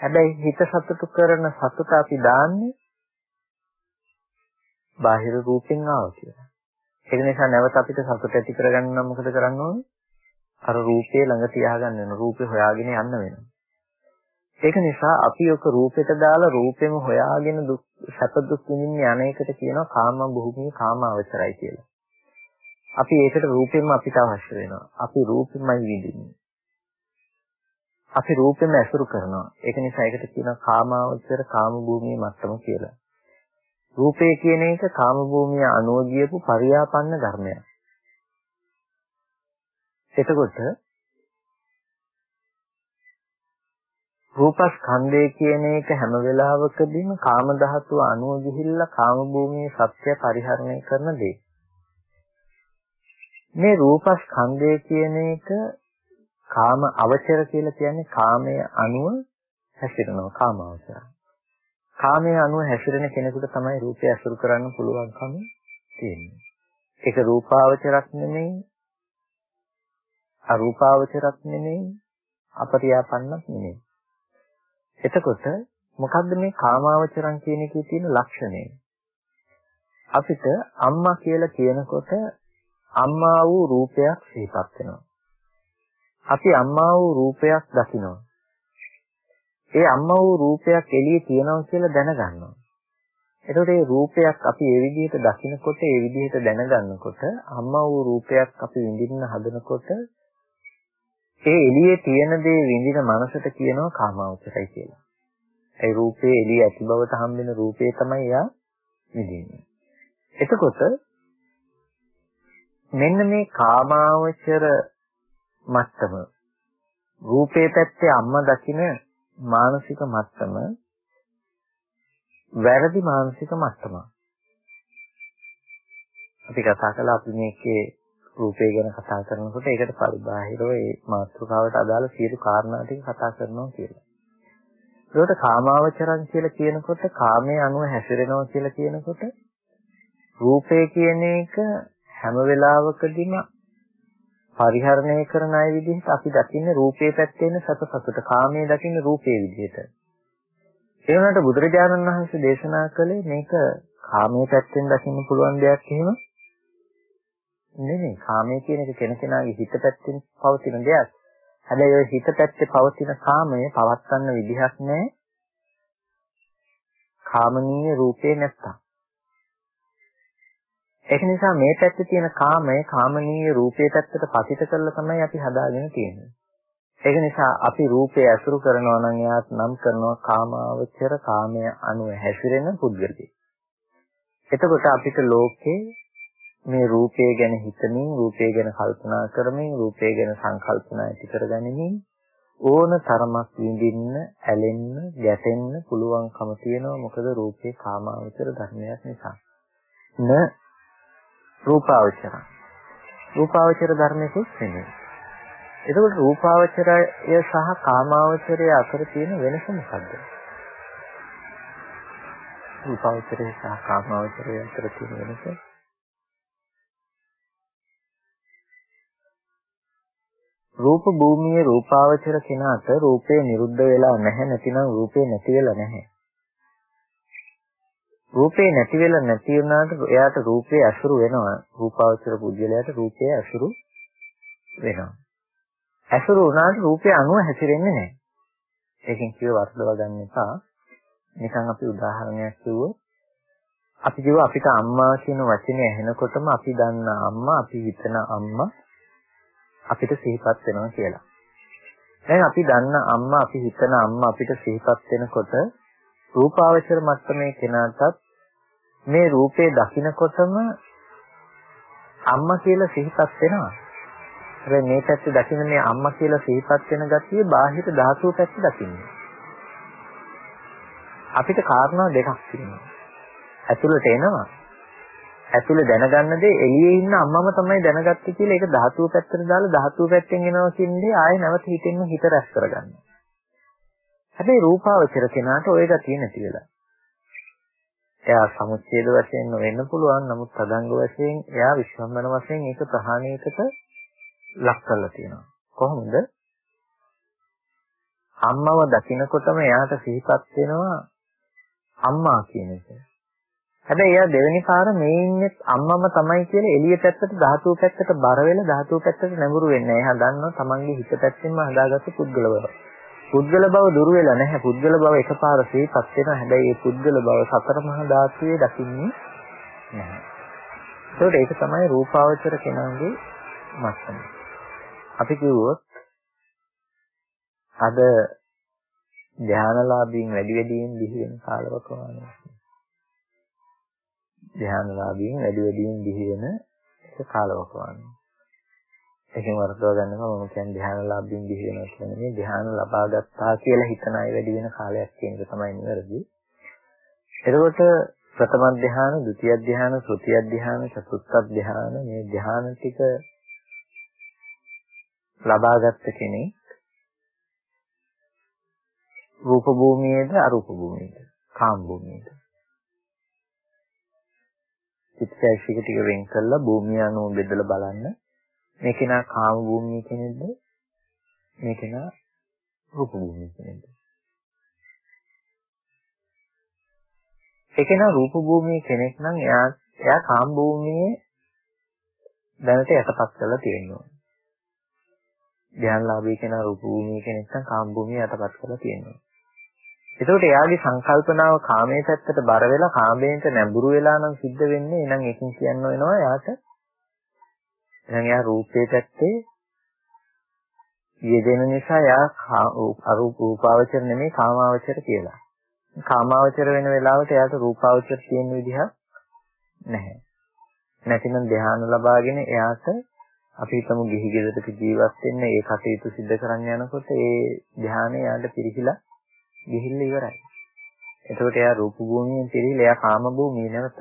හැබැයි හිත සතුට කරන සතුට අපි දාන්නේ බාහිර රූපෙන් ආව කියලා. ඒක නිසා නැවත අපිට සතුට ඇති කරගන්න නම් මොකද කරන්න ඕනේ? අර රූපේ ළඟ තියාගන්න වෙන රූපේ හොයාගෙන යන්න වෙනවා. ඒක නිසා අපි ඔක රූපෙට දාලා රූපෙම හොයාගෙන දුක් සැප දුක් විඳින්න යන එකට කියනවා කාම භූමිය කාම අවචරයි කියලා. අපි ඒකට රූපෙන්ම අපිට අවශ්‍ය වෙනවා. අපි රූපෙමයි විඳින්නේ. අපි රූපෙම ඇසුරු කරනවා. ඒක නිසා ඒකට කියනවා කාමාවචර කාම භූමියේ මට්ටම කියලා. රූපය කියන එක කාම භූමිය අනුව ගියපු පරියාපන්න ධර්මයක්. එතකොට රූපස්කන්ධය කියන එක හැම වෙලාවකදීම කාම ධාතුව අනුව ගිහිල්ලා කාම භූමියේ සත්‍ය පරිහරණය කරන දේ. මේ රූපස්කන්ධය කියන එක කාම අවචර කියලා කියන්නේ කාමයේ අනුව හැසිරෙනවා කාම අවචර. කාමයේ අනුව හැසිරෙන කෙනෙකුට තමයි රූපය අසුරු කරන්න පුළුවන්කම තියෙන්නේ. ඒක රූපාවචරක් නෙමෙයි අරූපාවචරක් නෙමෙයි අපරියාපන්නක් නෙමෙයි. එතකොට මොකද්ද මේ කාමාවචරම් කියන එකේ තියෙන ලක්ෂණය? අපිට අම්මා කියලා කියනකොට අම්මා වූ රූපයක් සිහිපත් වෙනවා. අපි අම්මා වූ රූපයක් දකිනවා. ඒ අම්මා වූ රූපයක් එළියේ තියෙනවා කියලා දැනගන්නවා. එතකොට මේ රූපයක් අපි ඒ විදිහට දකිනකොට ඒ විදිහට දැනගන්නකොට අම්මා වූ රූපයක් අපි විඳින්න හදනකොට ඒ එළියේ තියෙන දේ විඳින මනසට කියනවා කාමාවචරයි කියලා. ඒ රූපේ එළිය ඇති බවට හම්බෙන රූපේ තමයි එයා විඳින්නේ. එතකොට මෙන්න මේ කාමාවචර මට්ටම රූපේ පැත්තේ අම්මා දකින මානසික මට්ටම වැරදි මානසික මට්ටම. අපි කතා කළා අපි මේකේ රූපය ගැන කතා කරනකොට ඒකට පරිබාහිරව ඒ මාතෘකාවට අදාළ සියලු කාරණා ටික කතා කරනවා කියලා. ඒකට කාමාවචරං කියලා කියනකොට කාමයේ අනුව හැසිරෙනවා කියලා කියනකොට රූපය කියන එක හැම වෙලාවකදීම පරිහරණය කරන අය විදිහට අපි දකින්නේ රූපේ පැත්තේ ඉන්න සත සතුට කාමයේ දකින්නේ රූපේ විදිහට. ඒ වුණාට බුදුරජාණන් වහන්සේ දේශනා කළේ මේක කාමයේ පැත්තෙන් දකින්න පුළුවන් දෙයක් එහෙම නෙමෙයි කාමය කියන එක කෙනකෙනාගේ හිත පැත්තෙන් පවතින දෙයක්. හැබැයි ওই හිත පැත්තේ පවතින කාමය පවත්වන්න විදිහක් නැහැ. කාමනීය රූපේ නැත්තම්. ඒක නිසා මේ පැත්තේ තියෙන කාමය කාමනීය රූපේ පැත්තට පතිත කරලා තමයි අපි හදාගෙන තියෙන්නේ. ඒක නිසා අපි රූපය ඇසුරු කරනවා නම් එයාත් නම් කරනවා කාමාවචර කාමය අනුව හැසිරෙන පුද්ගලයෙක්. එතකොට අපිට ලෝකේ මේ රූපය ගැන හිතමින් රූපය ගැන කල්පනා කරමින් රූපය ගැන සංකල්පනා ඇති කරගනිමින් ඕන තරමක් විඳින්න, ඇලෙන්න, ගැටෙන්න පුළුවන්කම තියෙනවා මොකද රූපේ කාමාවචර ධර්මයක් නිසා. න රූපාවචර. රූපාවචර ධර්මයකුත් නෙමෙයි. එතකොට රූපාවචරය සහ කාමාවචරය අතර තියෙන වෙනස මොකද්ද? රූපාවචරය සහ කාමාවචරය අතර තියෙන වෙනස රූප භූමියේ රූපාවචර කෙනාට රූපේ නිරුද්ධ වෙලා නැහැ නැතිනම් රූපේ නැති වෙලා නැහැ. රූපේ නැති වෙලා නැති වුණාට එයාට රූපේ අසුරු වෙනවා. රූපාවචර පුද්ගලයාට රූපේ අසුරු වෙනවා. අසුරු වුණාට රූපේ අනුව හැසිරෙන්නේ නැහැ. ඒකෙන් කිව්ව වර්ධව ගන්න එපා. නිකන් අපි උදාහරණයක් කිව්වොත් අපි කිව්ව අපිට අම්මා කියන වචනේ ඇහෙනකොටම අපි දන්න අම්මා අපි හිතන අම්මා අපිට සිහිපත් වෙනවා කියලා. දැන් අපි දන්න අම්මා අපි හිතන අම්මා අපිට සිහිපත් වෙනකොට රූපාවචර මට්ටමේ කෙනාටත් මේ රූපේ දකිනකොටම අම්මා කියලා සිහිපත් වෙනවා. හැබැයි මේ පැත්තේ දකින්න මේ අම්මා කියලා සිහිපත් වෙන ගතිය බාහිර ධාතුව පැත්ත දකින්නේ. අපිට කාරණා දෙකක් තියෙනවා. ඇතුළට එනවා ඇතුලේ දැනගන්න දේ එළියේ ඉන්න අම්මම තමයි දැනගත්තේ කියලා ඒක ධාතුව පැත්තට දාලා ධාතුව පැත්තෙන් එනවා කියන්නේ ආයෙ නැවත හිතෙන්න හිත රැස් කරගන්න. හැබැයි රූපාවචර කෙනාට ওই ගතිය නැති වෙලා. එයා සමුච්ඡේද වශයෙන් නොවෙන්න පුළුවන් නමුත් තදංග වශයෙන් එයා විශ්වම්බන වශයෙන් ඒක ප්‍රහාණයකට ලක් කරලා තියෙනවා. කොහොමද? අම්මව දකිනකොටම එයාට සිහිපත් වෙනවා අම්මා කියන එක. හැබැයි එයා දෙවෙනි පාර මේ ඉන්නේ අම්මම තමයි කියලා එළිය පැත්තට ධාතුව පැත්තට බර වෙලා ධාතුව පැත්තට නැඹුරු වෙන්නේ. එයා දන්නවා තමන්ගේ හිත පැත්තෙන්ම හදාගත්ත පුද්ගල බව. පුද්ගල බව දුරු වෙලා නැහැ. පුද්ගල බව එකපාර සිහිපත් වෙනවා. හැබැයි මේ පුද්ගල බව සතර මහා ධාතුවේ දකින්නේ නැහැ. ඒකට ඒක තමයි රූපාවචර කෙනාගේ මට්ටම. අපි කිව්වොත් අද ධානලාභීන් වැඩි වැඩියෙන් දිහි වෙන කාලවකවානුව. ධානලාභීන් වැඩි වැඩියෙන් දිහි වෙන එක කාලවකවානුව. ඒකෙන් වර්තව ගන්නවා මම කියන්නේ ධානලාභීන් දිහි වෙනවා කියන්නේ මේ ධාන ලබා ගත්තා කියලා හිතන අය වැඩි වෙන කාලයක් කියන එක තමයි නිවැරදි. එතකොට ප්‍රථම ධ්‍යාන, ဒုတိ ය ධ්‍යාන, තෘතිය ධ්‍යාන, චතුර්ථ ධ්‍යාන මේ ධ්‍යාන ටික ලබාගත් කෙනෙක් රූප භූමියේද අරූප භූමියේද කාම භූමියේද? චිත්තයිසික ටික වෙන් කරලා භූමිය අනුව බෙදලා බලන්න. මේක නා කාම භූමිය කෙනෙක්ද? මේක නා රූප භූමිය කෙනෙක්ද? ඒක නා රූප භූමිය කෙනෙක් නම් එයා එයා කාම භූමියේ දැනට යටපත් කරලා තියෙනවා. ධ්‍යානලාභී කෙනා රූප භූමිය කෙනෙක් නම් කාම භූමිය යටපත් කරලා තියෙනවා. එතකොට එයාගේ සංකල්පනාව කාමයේ පැත්තට බර වෙලා කාමයෙන් නැඹුරු වෙලා නම් සිද්ධ වෙන්නේ එහෙනම් ඒකෙන් කියන්න වෙනවා එයාට එහෙනම් එයා රූපේ පැත්තේ යෙදෙන නිසා එයා අරූප රූපාවචර නෙමෙයි කාමාවචර කියලා. කාමාවචර වෙන වෙලාවට එයාට රූපාවචර තියෙන විදිහක් නැහැ. නැතිනම් ධ්‍යාන ලබාගෙන එයාට අපි හිතමු ගිහි ගෙදරක ජීවත් වෙන්න ඒ කටයුතු සිද්ධ කරන්න යනකොට ඒ ධ්‍යානය එයාට පිරිහිලා ගිහිල්ලා ඉවරයි. එතකොට එයා රූප භූමියෙන් පිළිහිලා එයා කාම භූමිය නැවත.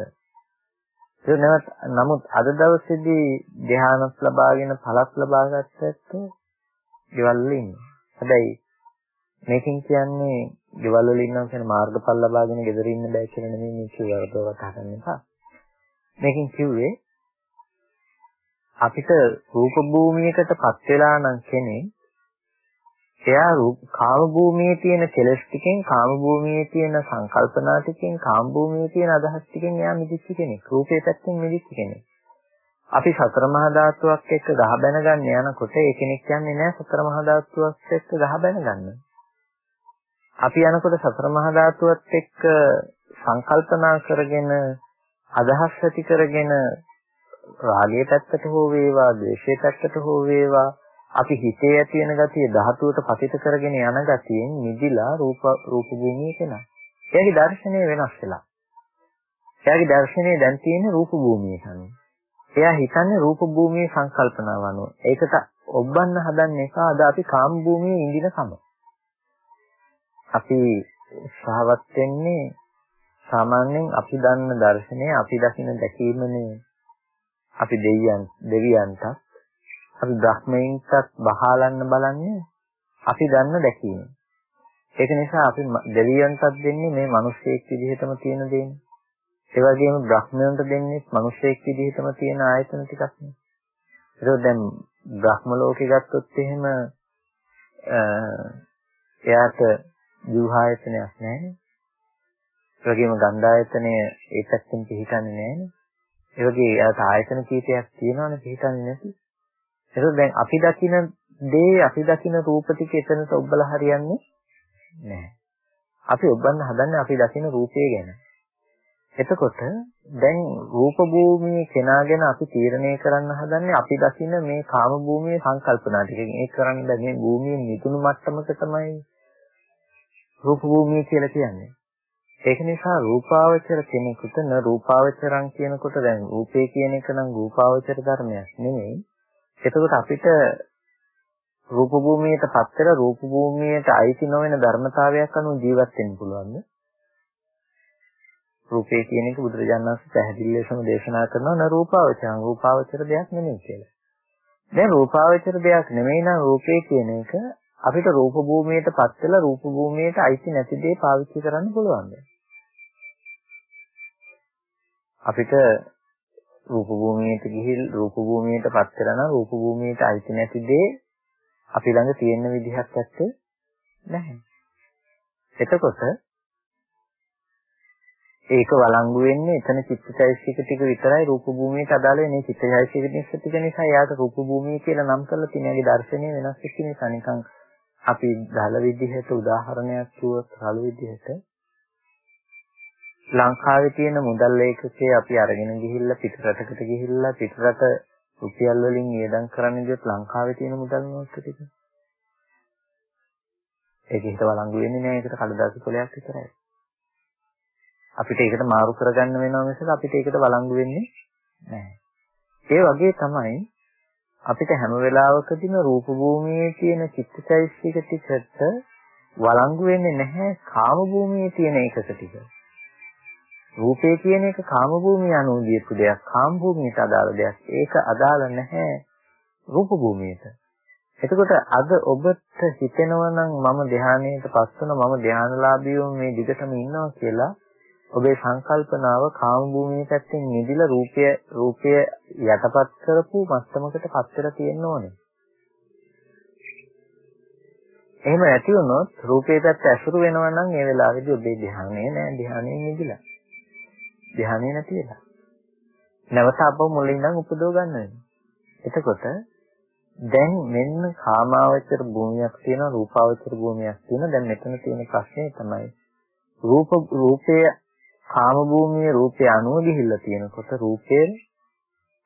ඒක නැවත නමුත් අද දවසේදී ධ්‍යානස් ලබාගෙන පළස් ලබාගත්තත් ගෙවල් වල ඉන්නේ. හැබැයි මේකෙන් කියන්නේ ගෙවල් වල ඉන්නවා කියන මාර්ගඵල ලබාගෙන ගෙදර ඉන්න බෑ කියලා නෙමෙයි මේ කියවරදව කතා කරන්න එපා. මේකෙන් කිව්වේ අපිට රූප භූමියකටපත් වෙලා නම් කෙනෙක් එයා රූප කාම භූමියේ තියෙන කෙලස් ටිකෙන් කාම භූමියේ තියෙන සංකල්පනා ටිකෙන් කාම භූමියේ තියෙන අදහස් ටිකෙන් එයා මිදිච්ච කෙනෙක්. රූපේ පැත්තෙන් මිදිච්ච කෙනෙක්. අපි සතර මහා ධාතුවක් එක්ක ගහ බැන ගන්න යනකොට ඒ කෙනෙක් කියන්නේ නෑ සතර මහා ධාතුවක් එක්ක ගහ බැන ගන්න. අපි යනකොට සතර මහා ධාතුවත් එක්ක සංකල්පනා කරගෙන අදහස් ඇති කරගෙන රාගයේ පැත්තට හෝ වේවා, ද්වේෂයේ පැත්තට හෝ වේවා අපි හිතේ ඇති වෙන ගතිය ධාතුවට පතිත කරගෙන යන ගතියෙන් නිදිලා රූප රූප භූමියේ කෙනා. එයාගේ දර්ශනය වෙනස් වෙලා. එයාගේ දර්ශනය දැන් තියෙන්නේ රූප භූමියට අනුව. එයා හිතන්නේ රූප භූමියේ සංකල්පනාව අනුව. ඒකට ඔබන්න හදන එක අද අපි කාම භූමියේ ඉඳින සම. අපි උත්සාහවත් වෙන්නේ සාමාන්‍යයෙන් අපි දන්න දර්ශනය අපි දකින දැකීමනේ අපි දෙවියන් දෙවියන්ට අපි බ්‍රහ්මයින්ටත් බහාලන්න බලන්නේ අපි දන්න දැකීම. ඒක නිසා අපි දෙවියන්ටත් දෙන්නේ මේ මිනිස්සෙක් විදිහටම තියෙන දෙන්නේ. ඒ වගේම බ්‍රහ්මයන්ට දෙන්නේ මිනිස්සෙක් විදිහටම තියෙන ආයතන ටිකක් නේ. ඒක දැන් බ්‍රහ්ම ලෝකේ ගත්තොත් එහෙම එයාට ජීවආයතනයක් නැහැ. ඒ වගේම ගන්ධායතනය ඒ පැත්තෙන් පිහිටන්නේ නැහැ. ඒ වගේ එයාට ආයතන කීපයක් තියෙනවනේ පිහිටන්නේ නැති. ඒක දැන් අපි දකින දේ අපි දකින රූප ටික එතනට ඔබලා හරියන්නේ නැහැ. අපි ඔබන්න හදන්නේ අපි දකින රූපය ගැන. එතකොට දැන් රූප භූමියේ කෙනාගෙන අපි තීරණය කරන්න හදන්නේ අපි දකින මේ කාම භූමියේ සංකල්පනා ටිකකින්. ඒක කරන්නේ දැන් මේ භූමියේ නිතුණු මට්ටමක තමයි රූප භූමිය කියලා කියන්නේ. ඒක නිසා රූපාවචර කෙනෙකුට න රූපාවචරං කියනකොට දැන් රූපේ කියන එක නම් රූපාවචර ධර්මයක් නෙමෙයි. එතකොට අපිට රූප භූමියට පත් වෙලා රූප භූමියට අයිති නොවන ධර්මතාවයක් අනුව ජීවත් වෙන්න පුළුවන්ද? රූපේ කියන එක බුදුරජාණන් වහන්සේ පැහැදිලි ලෙසම දේශනා කරනවා න රූපාවචරං රූපාවචර දෙයක් නෙමෙයි කියලා. දැන් රූපාවචර දෙයක් නෙමෙයි නම් රූපේ කියන එක අපිට රූප භූමියට පත් වෙලා රූප භූමියට අයිති නැති දේ පාවිච්චි කරන්න පුළුවන්ද? අපිට රූප භූමියට ගිහිල් රූප භූමියට පත් වෙලා නම් රූප භූමියට අයිති නැති දේ අපි ළඟ තියෙන විදිහක් ඇත්තේ නැහැ. එතකොට ඒක වළංගු වෙන්නේ එතන චිත්තචෛතසික ටික විතරයි රූප භූමියට අදාළ වෙන්නේ චිත්තචෛතසික ටික නිසා යාට රූප භූමිය කියලා නම් කරලා තියෙනගේ දර්ශනය වෙනස් වෙච්ච නිසා නිකන් අපි දල විදිහට උදාහරණයක් කිව්වොත් රළු විදිහට ලංකාවේ තියෙන මුදල් ඒකකේ අපි අරගෙන ගිහිල්ලා පිටරටකට ගිහිල්ලා පිටරට රුපියල් වලින් වියදම් කරන්න ගියොත් ලංකාවේ තියෙන මුදල් නෝට්ට ටික? ඒක හිත වළංගු වෙන්නේ නැහැ ඒකට කඩදාසි කොලයක් විතරයි. අපිට ඒකට මාරු කරගන්න වෙනවා මිසක අපිට ඒකට වළංගු වෙන්නේ නැහැ ඒ වගේ තමයි අපිට හැම වෙලාවකදීම රූප භූමියේ තියෙන චිත්තචෛතසික ටිකට වළංගු වෙන්නේ නැහැ. කාම භූමියේ තියෙන එකක ටික. රූපේ කියන එක කාම භූමිය අනුව දීපු දෙයක් කාම භූමියට අදාළ දෙයක් ඒක අදාළ නැහැ රූප භූමියට එතකොට අද ඔබට හිතෙනවා නම් මම ධානයට පස් වුණ මම ධානලාභීව මේ දිගටම ඉන්නවා කියලා ඔබේ සංකල්පනාව කාම භූමියේ පැත්තෙන් නිදිලා රූපය රූපය යටපත් කරපු මස්තමකට පත් වෙලා තියෙන්න ඕනේ. එහෙම ඇති වුණොත් රූපේ පැත්ත ඇසුරු වෙනවා නම් ඒ වෙලාවේදී ඔබේ ධානය නෑ ධානයෙන් නිදිලා. ධානය නැති වෙලා. නැවත අපව මුලින් ඉඳන් උපදව ගන්න වෙනවා. එතකොට දැන් මෙන්න කාමාවචර භූමියක් තියෙනවා රූපාවචර භූමියක් තියෙනවා. දැන් මෙතන තියෙන ප්‍රශ්නේ තමයි රූප රූපයේ කාම භූමියේ රූපය අනුව ගිහිල්ලා තියෙනකොට රූපයේ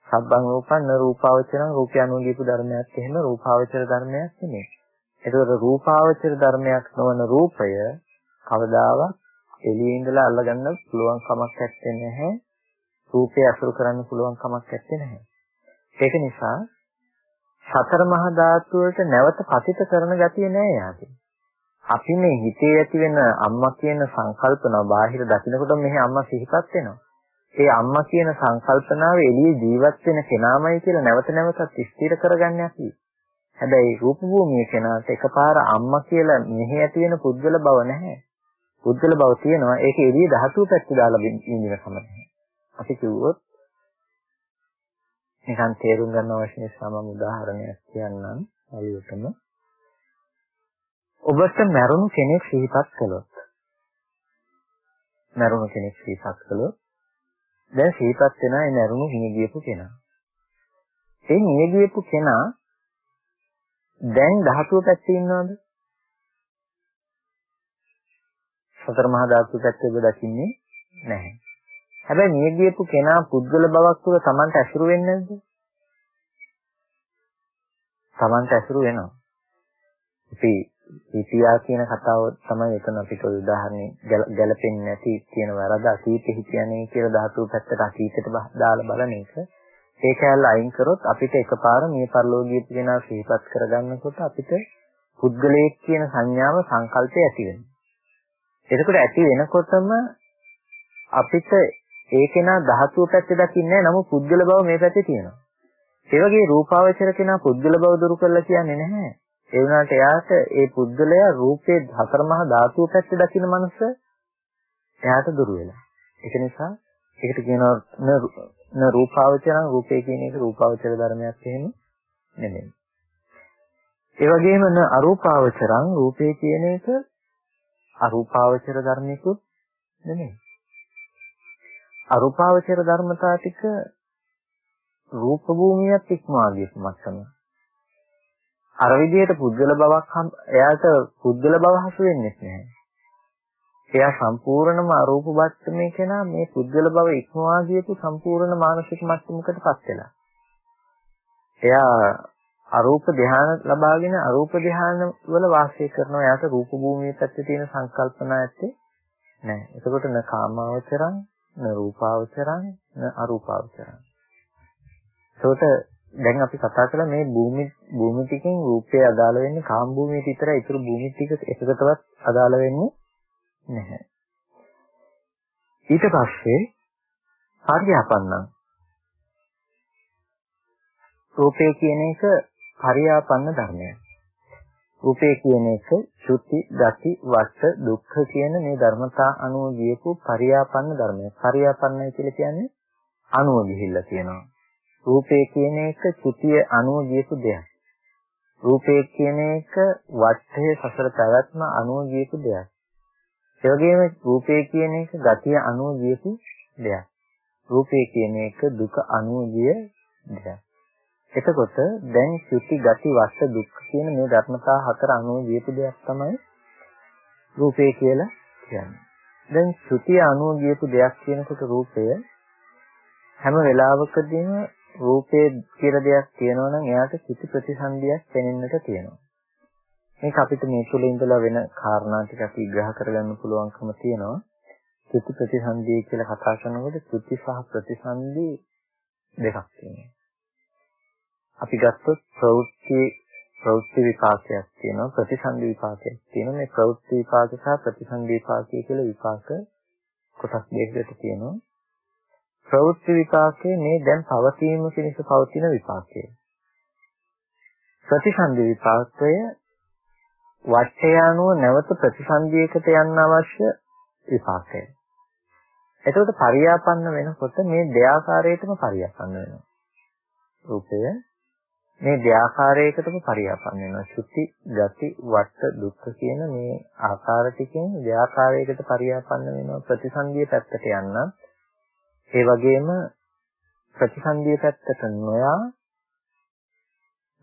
සබ්බං රූපන්න රූපාවචරං රූපය අනුව ගියපු ධර්මයක් එහෙම රූපාවචර ධර්මයක් නෙමෙයි. ඒකවල රූපාවචර ධර්මයක් නොවන රූපය කවදාවත් එළියේ ඉඳලා අල්ලගන්න පුළුවන් කමක් නැත්තේ නැහැ. රූපය අසුරු කරන්න පුළුවන් කමක් නැත්තේ නැහැ. ඒක නිසා සතර මහා ධාතු වලට නැවත පතිත කරන ගතිය නෑ යාගේ. අපි මේ හිතේ ඇති වෙන අම්මා කියන සංකල්පනාව බාහිර දකින්නකොට මෙහි අම්මා සිහිපත් වෙනවා. ඒ අම්මා කියන සංකල්පනාව එළියේ ජීවත් වෙන කෙනාමයි කියලා නැවත නැවතත් ස්ථිර කරගන්න අපි. හැබැයි රූප භූමියේ කෙනාට එකපාර අම්මා කියලා මෙහි ඇති වෙන පුද්ගල බව නැහැ. පුද්ගල බව තියෙනවා ඒක එළිය ධාතු පැත්ත දාලා ඉඳින කම නැහැ. අපි කිව්වොත් නිකන් තේරුම් ගන්න අවශ්‍ය නිසා මම උදාහරණයක් කියන්නම් හරියටම. ඔබට මරුණු කෙනෙක් සිහිපත් කළොත් මරුණු කෙනෙක් සිහිපත් කළොත් දැන් සිහිපත් වෙන ඒ මරුණු හිමිය ගියපු කෙනා. ඒ මිය ගියපු කෙනා දැන් ධාතුව පැත්තේ ඉන්නවද? සතර මහා ධාතු පැත්තේ ඔබ දකින්නේ නැහැ. හැබැයි මේ ගියපු කෙනා පුද්ගල බවක් තුළ Tamanට ඇසුරු වෙන්නේ නැද්ද? Tamanට ඇසුරු වෙනවා. අපි හිතියා කියන කතාව තමයි එතන අපිට උදාහරණේ ගැලපෙන්නේ නැති කියන වරද අතීතෙ හිතියනේ කියලා ධාතු පැත්තට අතීතයට දාලා බලන එක. ඒක ඇල්ල අයින් කරොත් අපිට එකපාර මේ පරිලෝකීය කෙනා සිහිපත් කරගන්නකොට අපිට පුද්ගලයෙක් කියන සංඥාව සංකල්පය ඇති වෙනවා. එතකොට ඇති වෙනකොටම අපිට ඒකේනා ධාතුව පැත්තේ දකින්නේ නැහැ නමුත් පුද්ගල බව මේ පැත්තේ තියෙනවා. ඒ වගේ රූපාවචර කෙනා පුද්ගල බව දුරු කරලා කියන්නේ නැහැ. ඒ වුණාට එයාට ඒ පුද්ගලයා රූපේ හතර මහා ධාතුව පැත්තේ දකින්න මනස එයාට දුර වෙලා. ඒක නිසා ඒකට කියනවා න රූපාවචරං රූපේ කියන එක රූපාවචර ධර්මයක් එහෙම නෙමෙයි. ඒ වගේම න අරූපාවචරං රූපේ කියන එක අරූපාවචර ධර්මිකුත් නෙමෙයි. අරූපාවචර ධර්මතා ටික රූප භූමියත් ඉක්මවා ගියපු මට්ටම. අර විදිහට පුද්ගල බවක් එයාට පුද්ගල බව හසු වෙන්නේ නැහැ. එයා සම්පූර්ණම අරූප බත්තමේ කෙනා මේ පුද්ගල බව ඉක්මවා ගියපු සම්පූර්ණ මානසික මට්ටමකටපත් වෙලා. එයා අරූප ධ්‍යාන ලබාගෙන අරූප ධ්‍යාන වල වාසය කරනවා. එයාට රූප භූමියේ පැත්තේ තියෙන සංකල්පනා ඇත්තේ නැහැ. එතකොට න කාමාවචරං, න රූපාවචරං, න අරූපාවචරං. ඒකට දැන් අපි කතා කළා මේ භූමි භූමි ටිකෙන් රූපය අදාළ වෙන්නේ කාම භූමියට විතරයි. ඊටු භූමි ටික එකකටවත් අදාළ වෙන්නේ නැහැ. ඊට පස්සේ පරියාපන්නං රූපය කියන එක පරියාපන්න ධර්මයක්. රූපේ කියන එක ශුද්ධි, ගති, වට, දුක්ඛ කියන මේ ධර්මතා අනුව ගියපු පරියාපන්න ධර්මයක්. පරියාපන්නයි කියලා කියන්නේ අනුව ගිහිල්ලා තියෙනවා. රූපේ කියන එක චුතිය අනුව ගියපු දෙයක්. රූපේ කියන එක වටේ සසර පැවැත්ම අනුව ගියපු දෙයක්. ඒ වගේම රූපේ කියන එක ගතිය අනුව ගියපු දෙයක්. රූපේ කියන එක දුක අනුව ගිය දෙයක්. එතකොට දැන් සුති ගති වස්ස දුක්ඛ කියන මේ ධර්මතා හතර අනුව වියපු දෙයක් තමයි රූපේ කියලා කියන්නේ. දැන් ශ්‍රුතිය අනුව ගියපු දෙයක් කියනකොට රූපය හැම වෙලාවකදීම රූපේ කියලා දෙයක් තියෙනවා නම් එයාට චිත්ත ප්‍රතිසන්දියක් දැනෙන්නට තියෙනවා. මේක අපිට මේ තුල ඉඳලා වෙන කාරණා ටිකක් විග්‍රහ කරගන්න පුළුවන්කම තියෙනවා. චිත්ත ප්‍රතිසන්දිය කියලා කතා කරනකොට චුති සහ ප්‍රතිසන්දි දෙකක් තියෙනවා. අපි ගත්තොත් ප්‍රවෘත්ති ප්‍රවෘත්ති විපාකයක් තියෙනවා ප්‍රතිසන්දි විපාකයක් තියෙනවා මේ ප්‍රවෘත්ති විපාක සහ ප්‍රතිසන්දි විපාකය කියලා විපාක කොටස් දෙකකට තියෙනවා ප්‍රවෘත්ති විපාකයේ මේ දැන් පවතීම පිණිස පවතින විපාකය. ප්‍රතිසන්දි විපාකය වච්චය අනුව නැවත ප්‍රතිසන්දියකට යන්න අවශ්‍ය විපාකය. එතකොට පරියාපන්න වෙනකොට මේ දෙආකාරයකටම පරියාපන්න වෙනවා. රූපය මේ දෙආකාරයකටම පරියාපන්න වෙනවා. සුති, ගති, වට, දුක්ඛ කියන මේ ආකාර ටිකෙන් දෙආකාරයකට පරියාපන්න වෙනවා. ප්‍රතිසන්දිය පැත්තට යන්නත් ඒ වගේම ප්‍රතිසන්දිය පැත්තට නොයා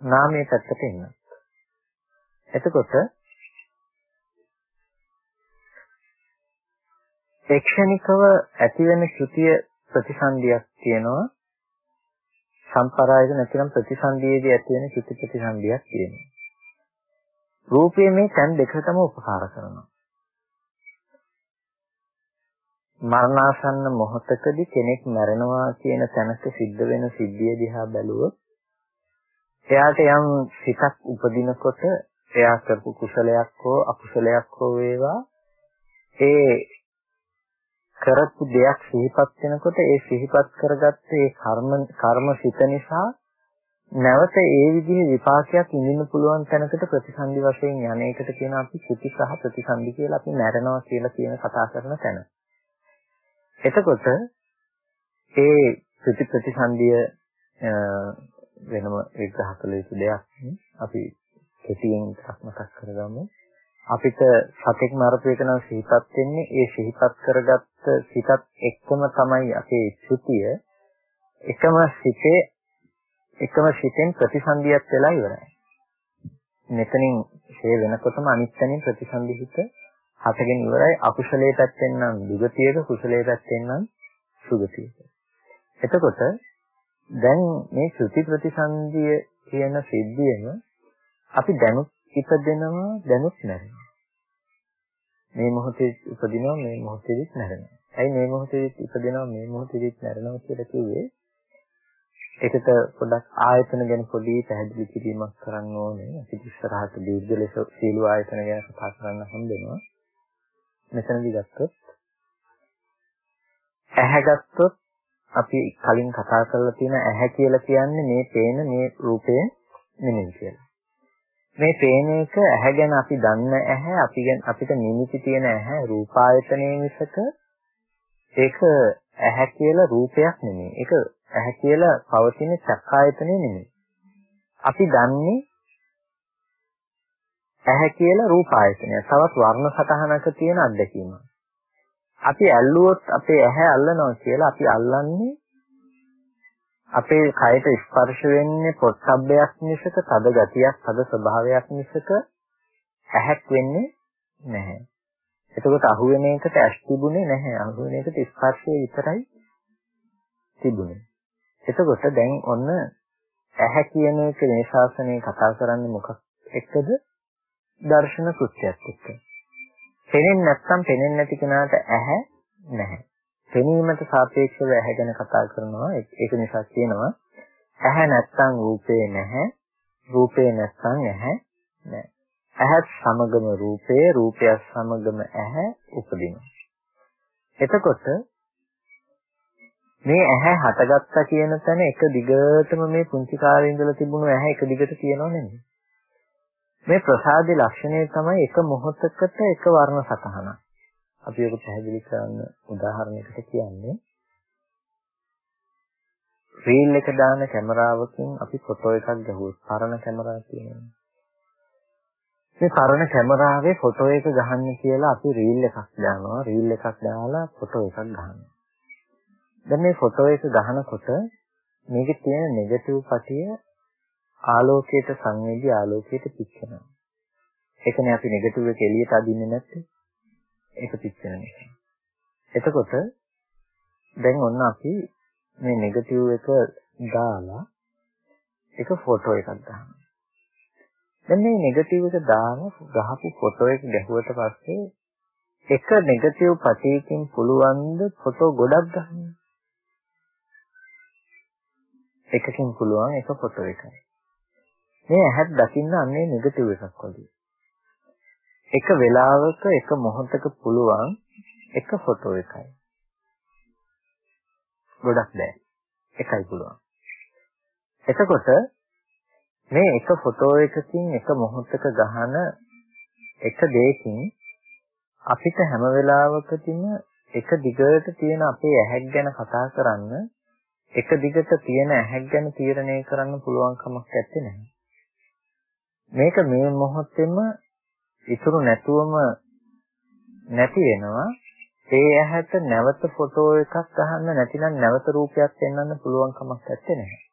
නාමයේ පැත්තට එන්න. එතකොට ක්ෂණිකව ඇතිවෙන ශ්‍රුතිය ප්‍රතිසන්දියක් තියෙනවා සම්පරායක නැතිනම් ප්‍රතිසන්දියේදී ඇති වෙන චිත්ත ප්‍රතිසන්දියක් තියෙනවා. රූපයේ මේ තැන් දෙකටම උපකාර කරනවා. මරණාසන්න මොහොතකදී කෙනෙක් මැරෙනවා කියන තැනක සිද්ධ වෙන සිද්ධිය දිහා බැලුවොත් එයාට යම් සිතක් උපදිනකොට එයා කරපු කුසලයක් හෝ අකුසලයක් හෝ වේවා ඒ කරපු දෙයක් සිහිපත් වෙනකොට ඒ සිහිපත් කරගත්ත ඒ කර්ම කර්ම සිත නිසා නැවත ඒ විදිහේ විපාකයක් ඉඳින්න පුළුවන් තැනකට ප්‍රතිසන්දි වශයෙන් යන එකට කියන අපි සුති සහ ප්‍රතිසන්දි කියලා අපි මැරෙනවා කියලා කියන කතා කරන තැන. එතකොට ඒ ප්‍රති ප්‍රතිසන්දිය වෙනම විග්‍රහ කළ යුතු දෙයක් අපි කෙටියෙන් ටිකක් මතක් කරගමු අපිට සතෙක් මරපු එක නම් සිහිපත් වෙන්නේ ඒ සිහිපත් කරගත්ත සිතත් එක්කම තමයි අපේ චුතිය එකම සිතේ එකම සිතෙන් ප්‍රතිසන්දියක් වෙලා ඉවරයි. මෙතනින් ෂේ වෙනකොටම අනිත්‍යනේ ප්‍රතිසන්දි හිත හතගෙන ඉවරයි. අකුසලයේ පැත්තෙන් නම් දුගතියක කුසලයේ පැත්තෙන් නම් සුගතියක. එතකොට දැන් මේ ශ්‍රුති ප්‍රතිසන්දිය කියන සිද්ධියම අපි දැනුත් ඉපදෙනවා දැනුත් නැරෙනවා. මේ මොහොතේ ඉපදිනවා මේ මොහොතේදිත් නැරෙනවා. ඇයි මේ මොහොතේදිත් ඉපදෙනවා මේ මොහොතේදිත් නැරෙනවා කියලා කිව්වේ? ඒකට පොඩක් ආයතන ගැන පොඩි පැහැදිලි කිරීමක් කරන්න ඕනේ. අපි ඉස්සරහට දීර්ඝ ලෙස සීල ආයතන ගැන කතා කරන්න හම්බෙනවා. මෙතනදී ගත්තොත් ඇහැ ගත්තොත් අපි කලින් කතා කරලා තියෙන ඇහැ කියලා කියන්නේ මේ පේන මේ රූපය නෙමෙයි කියලා. මේ පේන එක ඇහැ ගැන අපි දන්න ඇහැ අපි ගැන අපිට නිමිති තියෙන ඇහැ රූපායතනයේ මිසක ඒක ඇහැ කියලා රූපයක් නෙමෙයි. ඒක ඇහැ කියලා පවතින චක්කායතනෙ නෙමෙයි. අපි දන්නේ ඇහැ කියලා රූපායතනය. තවත් වර්ණ සටහනක තියෙන අත්දැකීම. අපි ඇල්ලුවොත් අපේ ඇහැ අල්ලනවා කියලා අපි අල්ලන්නේ අපේ කයට ස්පර්ශ වෙන්නේ පොට්ටබ්බයක් මිසක තද ගතියක් තද ස්වභාවයක් මිසක ඇහැක් වෙන්නේ නැහැ. එතකොට අහුවෙන එකට ඇස් තිබුණේ නැහැ. අහුවෙන එකට ස්පර්ශය විතරයි තිබුණේ. එතකොට දැන් ඔන්න ඇහැ කියන එක මේ ශාසනය කතා කරන්නේ මොකක් එක්කද? දර්ශන කෘත්‍යයක් එක්ක. පෙනෙන්නේ නැත්නම් පෙනෙන්නේ නැති කෙනාට ඇහැ නැහැ. පෙනීමට සාපේක්ෂව ඇහැ ගැන කතා කරනවා. ඒක නිසා කියනවා ඇහැ නැත්නම් රූපේ නැහැ. රූපේ නැත්නම් ඇහැ නැහැ. ඇහත් සමගම රූපේ, රූපයත් සමගම ඇහැ උපදිනවා. එතකොට මේ ඇහැ හටගත්තා කියන තැන එක දිගටම මේ පුංචි කාලේ ඉඳලා තිබුණු ඇහැ එක දිගට තියෙනව නෙමෙයි. මේ ප්‍රසාදේ ලක්ෂණය තමයි එක මොහොතකට එක වර්ණ සතහනක්. අපි ඒක පැහැදිලි කරන්න උදාහරණයකට කියන්නේ රීල් එක දාන කැමරාවකින් අපි ෆොටෝ එකක් ගහුවොත් පරණ කැමරාව තියෙනවා. මේ පරණ කැමරාවේ ෆොටෝ එක ගහන්න කියලා අපි රීල් එකක් දානවා. රීල් එකක් දාලා ෆොටෝ එකක් ගන්නවා. දැන් මේ ෆොටෝ එක ගහනකොට මේකේ තියෙන නෙගටිව් පටිය ආලෝකයට සංවේදී ආලෝකයට පිච්චෙනවා. ඒකනේ අපි නෙගටිව් එක එළියට අදින්නේ නැත්තේ. ඒක පිච්චෙන නිසා. එතකොට දැන් ඔන්න අපි මේ නෙගටිව් එක දාලා එක ෆොටෝ එකක් දානවා. දැන් මේ නෙගටිව් එක දාන ගහපු ෆොටෝ එක ගැහුවට පස්සේ එක නෙගටිව් පටයකින් පුළුවන් ද ෆොටෝ ගොඩක් ගන්න? එකකින් පුළුවන් එක ෆොටෝ එකයි. මේ ඇහත් දකින්න අන්නේ නෙගටිව් එකක් වගේ. එක වෙලාවක එක මොහොතක පුළුවන් එක ෆොටෝ එකයි. ගොඩක් බෑ. එකයි පුළුවන්. එතකොට මේ එක ෆොටෝ එකකින් එක මොහොතක ගහන එක දෙයකින් අපිට හැම වෙලාවකදීම එක දිගට තියෙන අපේ ඇහැක් ගැන කතා කරන්න එක දිගට තියෙන ඇහැක් ගැන තීරණය කරන්න පුළුවන් කමක් නැත්තේ මේක මේ මොහොතේම ඉතුරු නැතුවම නැති වෙනවා. ඒ ඇහැට නැවත ෆොටෝ එකක් ගහන්න නැතිනම් නැවත රූපයක් පෙන්වන්න පුළුවන් කමක් නැත්තේ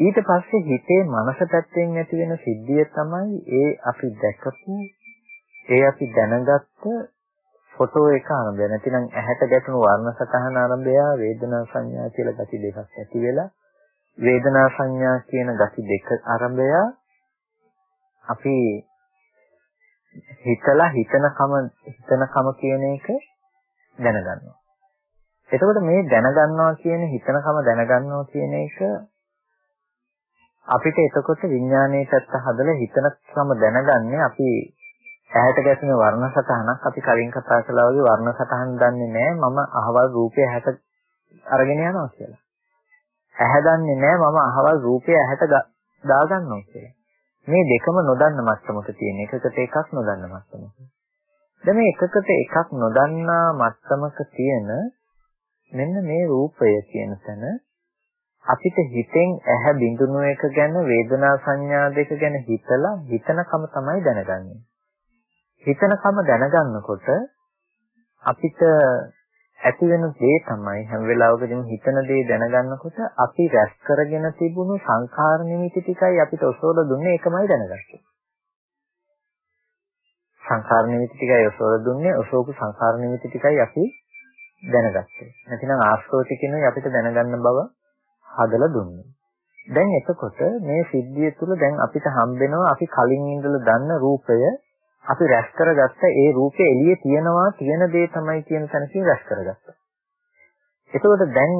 ඊට පස්සේ හිතේ මනස පැත්තෙන් ඇති වෙන සිද්ධිය තමයි ඒ අපි දැකපු ඒ අපි දැනගත්ත ෆොටෝ එක ආරම්භය. නැතිනම් ඇහැට ගැටුණු වර්ණ සටහන ආරම්භය වේදනා සංඥා කියලා gati දෙකක් ඇති වෙලා වේදනා සංඥා කියන gati දෙක ආරම්භය. අපි හිතලා හිතනකම හිතනකම කියන එක දැනගන්නවා. එතකොට මේ දැනගන්නවා කියන හිතනකම දැනගන්නවා කියන එක අපිට එතකොට විඥානයේ පැත්ත හදලා හිතනකම දැනගන්නේ අපි ඇහැට ගැටෙන වර්ණ සටහනක් අපි කලින් කතා කළා වගේ වර්ණ සටහන් දන්නේ නැහැ මම අහවල් රූපය ඇහැට අරගෙන යනවා කියලා. ඇහැ දන්නේ නැහැ මම අහවල් රූපය ඇහැට දාගන්නවා කියලා. මේ දෙකම නොදන්න මට්ටමක තියෙන එකකට එකක් නොදන්න මට්ටමක. දැන් මේ එකකට එකක් නොදන්නා මට්ටමක තියෙන මෙන්න මේ රූපය කියන තැන අපිට හිතෙන් ඇහැ බිඳුණු එක ගැන වේදනා සංඥා දෙක ගැන හිතලා හිතනකම තමයි දැනගන්නේ. හිතනකම දැනගන්නකොට අපිට ඇති වෙන දේ තමයි හැම වෙලාවකදීම හිතන දේ දැනගන්නකොට අපි රැස් කරගෙන තිබුණු සංඛාර නිමිති ටිකයි අපිට ඔසවලා දුන්නේ ඒකමයි දැනගත්තේ. සංඛාර නිමිති ටිකයි ඔසවලා දුන්නේ ඔසවපු සංඛාර නිමිති ටිකයි අපි දැනගත්තේ. නැතිනම් ආස්තෝති කියනයි අපිට දැනගන්න බව හදලා දුන්නේ. දැන් එතකොට මේ සිද්ධිය තුළ දැන් අපිට හම්බෙනවා අපි කලින් ඉඳලා දන්න රූපය අපි රැස් කරගත්ත ඒ රූපේ එළියේ තියෙනවා තියෙන දේ තමයි කියන තැනකින් රැස් කරගත්තා. එතකොට දැන්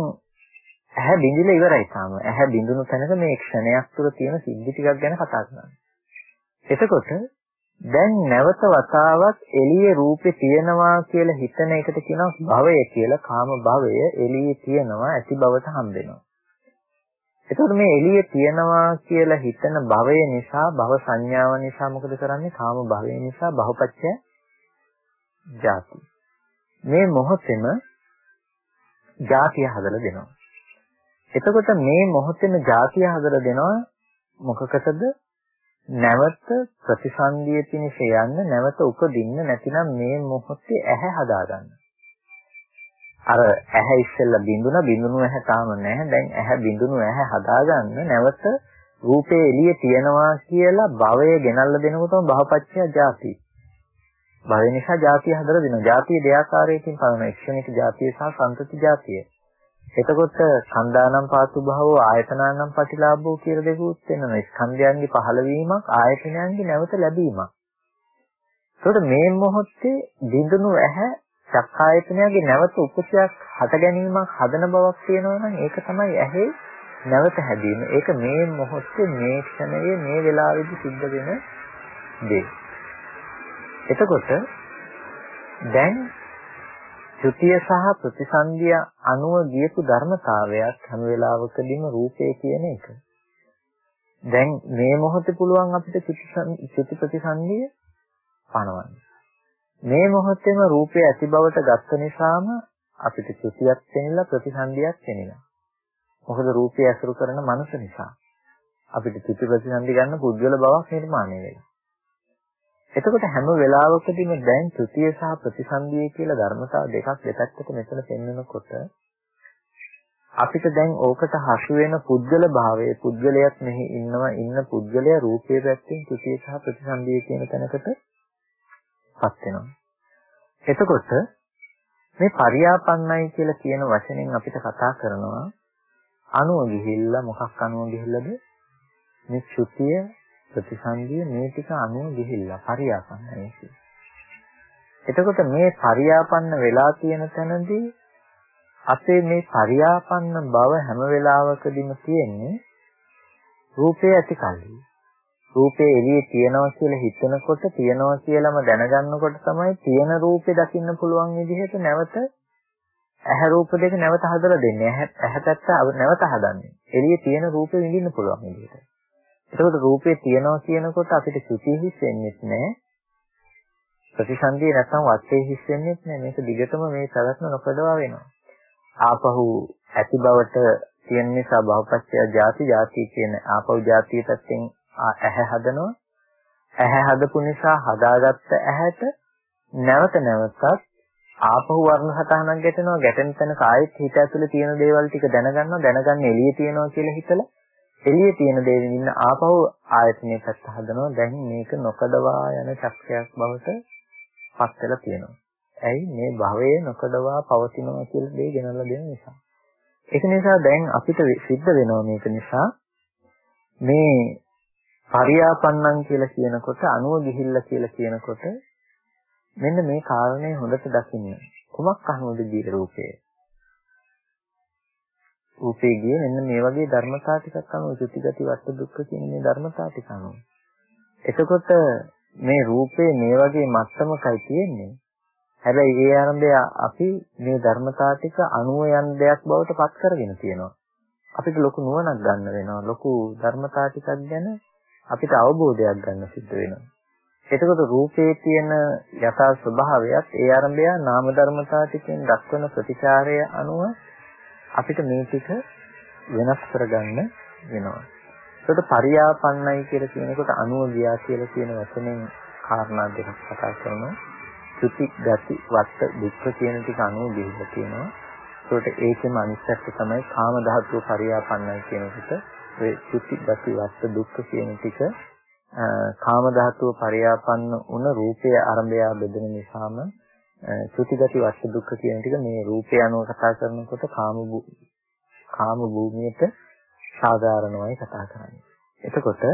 ඇහැ බිඳිලා ඉවරයි තාම. ඇහැ බිඳුණු තැනක මේ ක්ෂණයක් තුළ තියෙන සිද්ධි ටිකක් ගැන කතා කරනවා. එතකොට දැන් නැවත වතාවක් එළියේ රූපේ තියෙනවා කියලා හිතන එකට කියනවා භවය කියලා. කාම භවය එළියේ තියෙනවා ඇති බවට හම්බෙනවා. එතකොට මේ එළියේ තියනවා කියලා හිතන භවය නිසා භව සංඥාව නිසා මොකද කරන්නේ? කාම භවය නිසා බහුපච්චය ජාති. මේ මොහොතේම ජාතිය හදලා දෙනවා. එතකොට මේ මොහොතේම ජාතිය හදලා දෙනවා මොකකටද? නැවත ප්‍රතිසන්දිය පිණිස යන්න නැවත උපදින්න නැතිනම් මේ මොහොතේ ඇහැ හදාගන්න. අර ඇහැ ඉස්සෙල්ලා බිඳුන බිඳුණු ඇහැ තාම නැහැ. දැන් ඇහැ බිඳුණු ඇහැ හදාගන්න නැවත රූපේ එළිය තියනවා කියලා භවය ගෙනල්ලා දෙනකොටම භවපච්චය ජාති භවය නිසා ජාතිය හදලා දෙනවා. ජාතිය දෙආකාරයකින් පලන ක්ෂණික ජාතිය සහ සංතති ජාතිය එතකොට සන්දානම් පාසු භවෝ ආයතනානම් ප්‍රතිලාභෝ කියලා දෙකුත් වෙනවා. ස්කන්ධයන්ගේ පහළවීමක් ආයතනයන්ගේ නැවත ලැබීමක්. එතකොට මේ මොහොතේ බිඳුණු ඇහැ චක්කායතනයගේ නැවත උපසයක් හට ගැනීමක් හදන බවක් තියෙනවා නම් ඒක තමයි ඇහි නැවත හැදීම. ඒක මේ මොහොතේ මේ ක්ෂණයේ මේ වෙලාවේදී සිද්ධ වෙන දේ. එතකොට දැන් ත්‍ෘතිය සහ ප්‍රතිසන්දිය අනුව ගියපු ධර්මතාවයක් හැම වෙලාවකදීම රූපේ කියන එක. දැන් මේ මොහොතේ පුළුවන් අපිට ත්‍ෘති ප්‍රතිසන්දිය පණවන්න. මේ මොහොතේම රූපය ඇති බවට ගත්ත නිසාම අපිට කුසියක් වෙනිලා ප්‍රතිසන්දියක් වෙනිලා. මොකද රූපය ඇසුරු කරන මනස නිසා. අපිට ත්‍ෘති ප්‍රතිසන්දි ගන්න පුද්ගල බවක් නිර්මාණය වෙනවා. එතකොට හැම වෙලාවකදීම දැන් ත්‍ෘතිය සහ ප්‍රතිසන්දිය කියලා ධර්මතාව දෙකක් දෙපැත්තක මෙතන පෙන්වනකොට අපිට දැන් ඕකට හසු වෙන පුද්ගල භාවයේ පුද්ගලයක් මෙහි ඉන්නවා ඉන්න පුද්ගලයා රූපයේ පැත්තෙන් ත්‍ෘතිය සහ ප්‍රතිසන්දිය කියන තැනකට පත් වෙනවා. එතකොට මේ පරියාපන්නයි කියලා කියන වචනෙන් අපිට කතා කරනවා අණුව ගිහිල්ලා මොකක් අණුව ගිහිල්ලාද මේ ශ්‍රුතිය ප්‍රතිසන්දිය මේ ටික අණුව ගිහිල්ලා පරියාපන්නයි කියන්නේ. එතකොට මේ පරියාපන්න වෙලා තියෙන තැනදී අපේ මේ පරියාපන්න බව හැම වෙලාවකදීම තියෙන්නේ රූපේ ඇති කල්හි. රූපේ එළියේ තියනවා කියලා හිතනකොට තියනවා කියලාම දැනගන්නකොට තමයි තියෙන රූපේ දකින්න පුළුවන් විදිහට නැවත ඇහැ රූප දෙක නැවත හදලා දෙන්නේ. ඇහැ පැත්ත නැවත හදන්නේ. එළියේ තියෙන රූපේ විඳින්න පුළුවන් විදිහට. එතකොට රූපේ තියනවා කියනකොට අපිට සුඛී හිස් වෙන්නේ නැහැ. ප්‍රතිසන්දිය නැත්නම් වත්තේ හිස් වෙන්නේ නැහැ. මේක දිගටම මේ සලස්න නොකඩවා වෙනවා. ආපහු ඇති බවට තියෙන නිසා භවපත්‍ය ಜಾති ಜಾති කියන ආපහු ಜಾතිය පැත්තෙන් ඇහැ හදනවා. ඇහැ හදපු නිසා හදාගත්ත ඇහැට නැවත නැවතත් ආපහු වර්ණ සටහනක් ගැටෙනවා. ගැටෙන තැන කායෙත් හිත ඇතුලේ තියෙන දේවල් ටික දැනගන්නවා. දැනගන්න එළියේ තියෙනවා කියලා හිතලා එළියේ තියෙන දේ විඳින්න ආපහු ආයතනයේ පැත්ත හදනවා. දැන් මේක නොකඩවා යන චක්‍රයක් බවට පත් වෙලා තියෙනවා. ඇයි මේ භවයේ නොකඩවා පවතිනවා කියලා දෙය ගෙනල්ලා දෙන නිසා. ඒක නිසා දැන් අපිට සිද්ධ වෙනවා මේක නිසා මේ පරියාපන්නං කියලා කියනකොට අනුව ගිහිල්ලා කියලා කියනකොට මෙන්න මේ කාරණේ හොඳට දකින්න. කුමක් අනුවද ජීව රූපය? රූපේ ගියේ මෙන්න මේ වගේ ධර්මතා ටිකක් අනුව සුතිගති වට දුක්ඛ කියන මේ ධර්මතා ටික අනුව. එතකොට මේ රූපේ මේ වගේ මත්තමකයි තියෙන්නේ. හැබැයි ඒ ආරම්භය අපි මේ ධර්මතා ටික අනුව යන දෙයක් බවට පත් කරගෙන තියෙනවා. අපිට ලොකු නුවණක් ගන්න වෙනවා. ලොකු ධර්මතා ටිකක් ගැන අපිට අවබෝධයක් ගන්න සිද්ධ වෙනවා. එතකොට රූපේ තියෙන යථා ස්වභාවයත් ඒ ආරම්භය නාම ධර්මතා ටිකෙන් දක්වන ප්‍රතිචාරය අනුව අපිට මේ ටික වෙනස් කරගන්න වෙනවා. ඒකට පරියාපන්නයි කියලා කියනකොට අනුව ගියා කියලා කියන වචනෙන් කාරණා දෙකක් කතා කරනවා. සුති ගති වත් දුක්ඛ කියන ටික අනුව ගිහිල්ලා තියෙනවා. ඒකට ඒකෙම අනිත්‍යත්ව තමයි කාම ධාතුව පරියාපන්නයි කියනකොට ඒ සුති ගති වස්ත දුක්ඛ කියන ටික කාම ධාතුව පරියාපන්න වුණ රූපයේ ආරම්භය බෙදෙන නිසාම සුති ගති වස්ත දුක්ඛ කියන ටික මේ රූපය අනුව කතා කරනකොට කාම කාම භූමියට සාධාරණවයි කතා කරන්නේ. එතකොට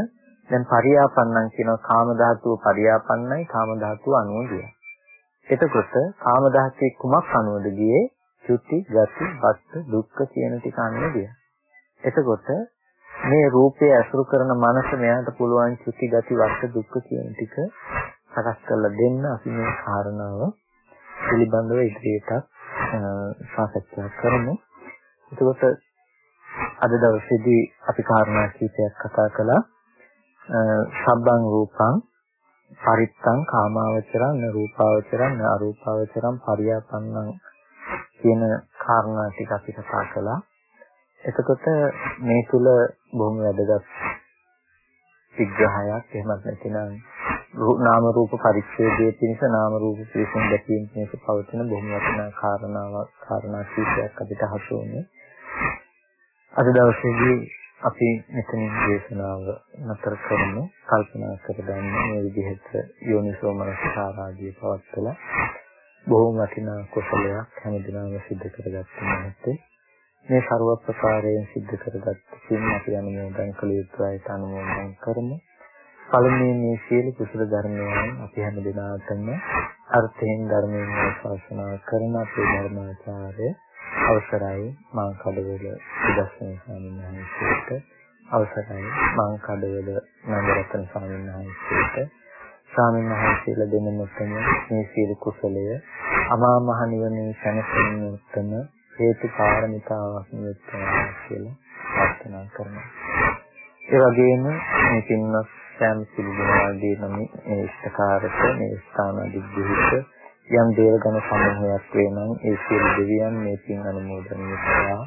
දැන් පරියාපන්නන් කියනවා කාම ධාතුව පරියාපන්නයි කාම ධාතුව අනුව ගියා. එතකොට කාම ධාතුවේ කුමක් අනුවද ගියේ? චුති, ගති, වස්ත, දුක්ඛ කියන ටික අනුව ගියා. එතකොට මේ රූපය අසුරු කරන මනස මෙයාට පුළුවන් චුති ගති වර්ෂ දුක්ඛ කියන ටික සකස් කරලා දෙන්න අපි මේ කාරණාව පිළිබඳව ඉදිරියට සාකච්ඡා කරමු. එතකොට අද දවසේදී අපි කාරණා කීපයක් කතා කළා. සබ්බං රූපං පරිත්තං කාමාවචරං රූපාවචරං අරූපාවචරං පරියාපන්නං කියන කාරණා ටික අපි කතා කළා. එතකොට මේ තුල බොහොම වැදගත් විග්‍රහයක් එහෙමත් නැතිනම් නාම රූප පරිච්ඡේදයේ පිණිස නාම රූප පිළිසින් දැකීම පිණිස පවතින බොහොම වටිනා කාරණාවක් කාරණා කීපයක් අපිට හසු වුණේ. අද දවසේදී අපි මෙතනින් දේශනාව නතර කරමු. කල්පනා කරගන්න මේ විදිහට යෝනිසෝ මනසාරාදී පවත්වලා බොහොම වටිනා කුසලයක් හැමදිනම සිද්ධ කරගත්තේ නැත්තේ. මේ ਸਰව ප්‍රකාරයෙන් සිද්ධ කරගත් සින් අපි අනුමෝදන් කළ යුතුයි අනුමෝදන් කරමු. පළමුවෙන් මේ සීල කුසල ධර්මයන් අපි හැම දිනාටම අර්ථයෙන් ධර්මයෙන් ශාසනා කරන අපේ ධර්මාචාර්ය අවසරයි මං කඩවල සුදස්සන ස්වාමීන් වහන්සේට අවසරයි මං කඩවල නන්දරත්න ස්වාමීන් වහන්සේට ස්වාමීන් වහන්සේලා දෙනමතම මේ සීල කුසලය අමා මහ නිවනේ සැනසෙන්නටම හේතු කාරණිකාවක් වෙත්වා කියලා ප්‍රාර්ථනා කරනවා. ඒ වගේම මේ පින්වත් සෑම සිදුවනාදී නම් මේ ඉෂ්ඨකාරක මේ ස්ථාන දිග්ගහිත යම් දේවගණ සමූහයක් වෙනනම් ඒ සියලු දෙවියන් මේ පින් අනුමෝදනය කරලා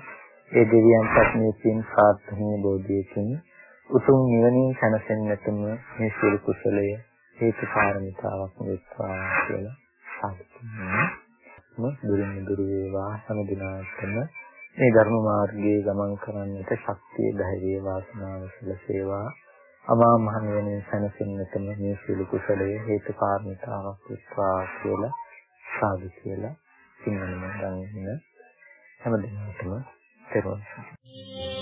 ඒ දෙවියන්ටත් මේ පින් ප්‍රාර්ථනීය බෝධියකින් උතුම් නිවනින් සැනසෙන්නටම මේ සියලු කුසලය හේතු කාරණිකාවක් වෙත්වා කියලා සාදුනා දුරින් දුර වේවා හැම දිනාටම. මේ ධර්ම මාර්ගයේ ගමන් කරන්නට ශක්තිය ධෛර්යය වාසනාව සැලසේවා. අමා මහ නිවනින් සැනසෙන්නටම මේ සියලු කුසලයේ හේතු කාරණතාවක් වෙත්වා කියලා සාදු කියලා සිංහල මම හැම දිනකටම තෙරුවන් සරණයි.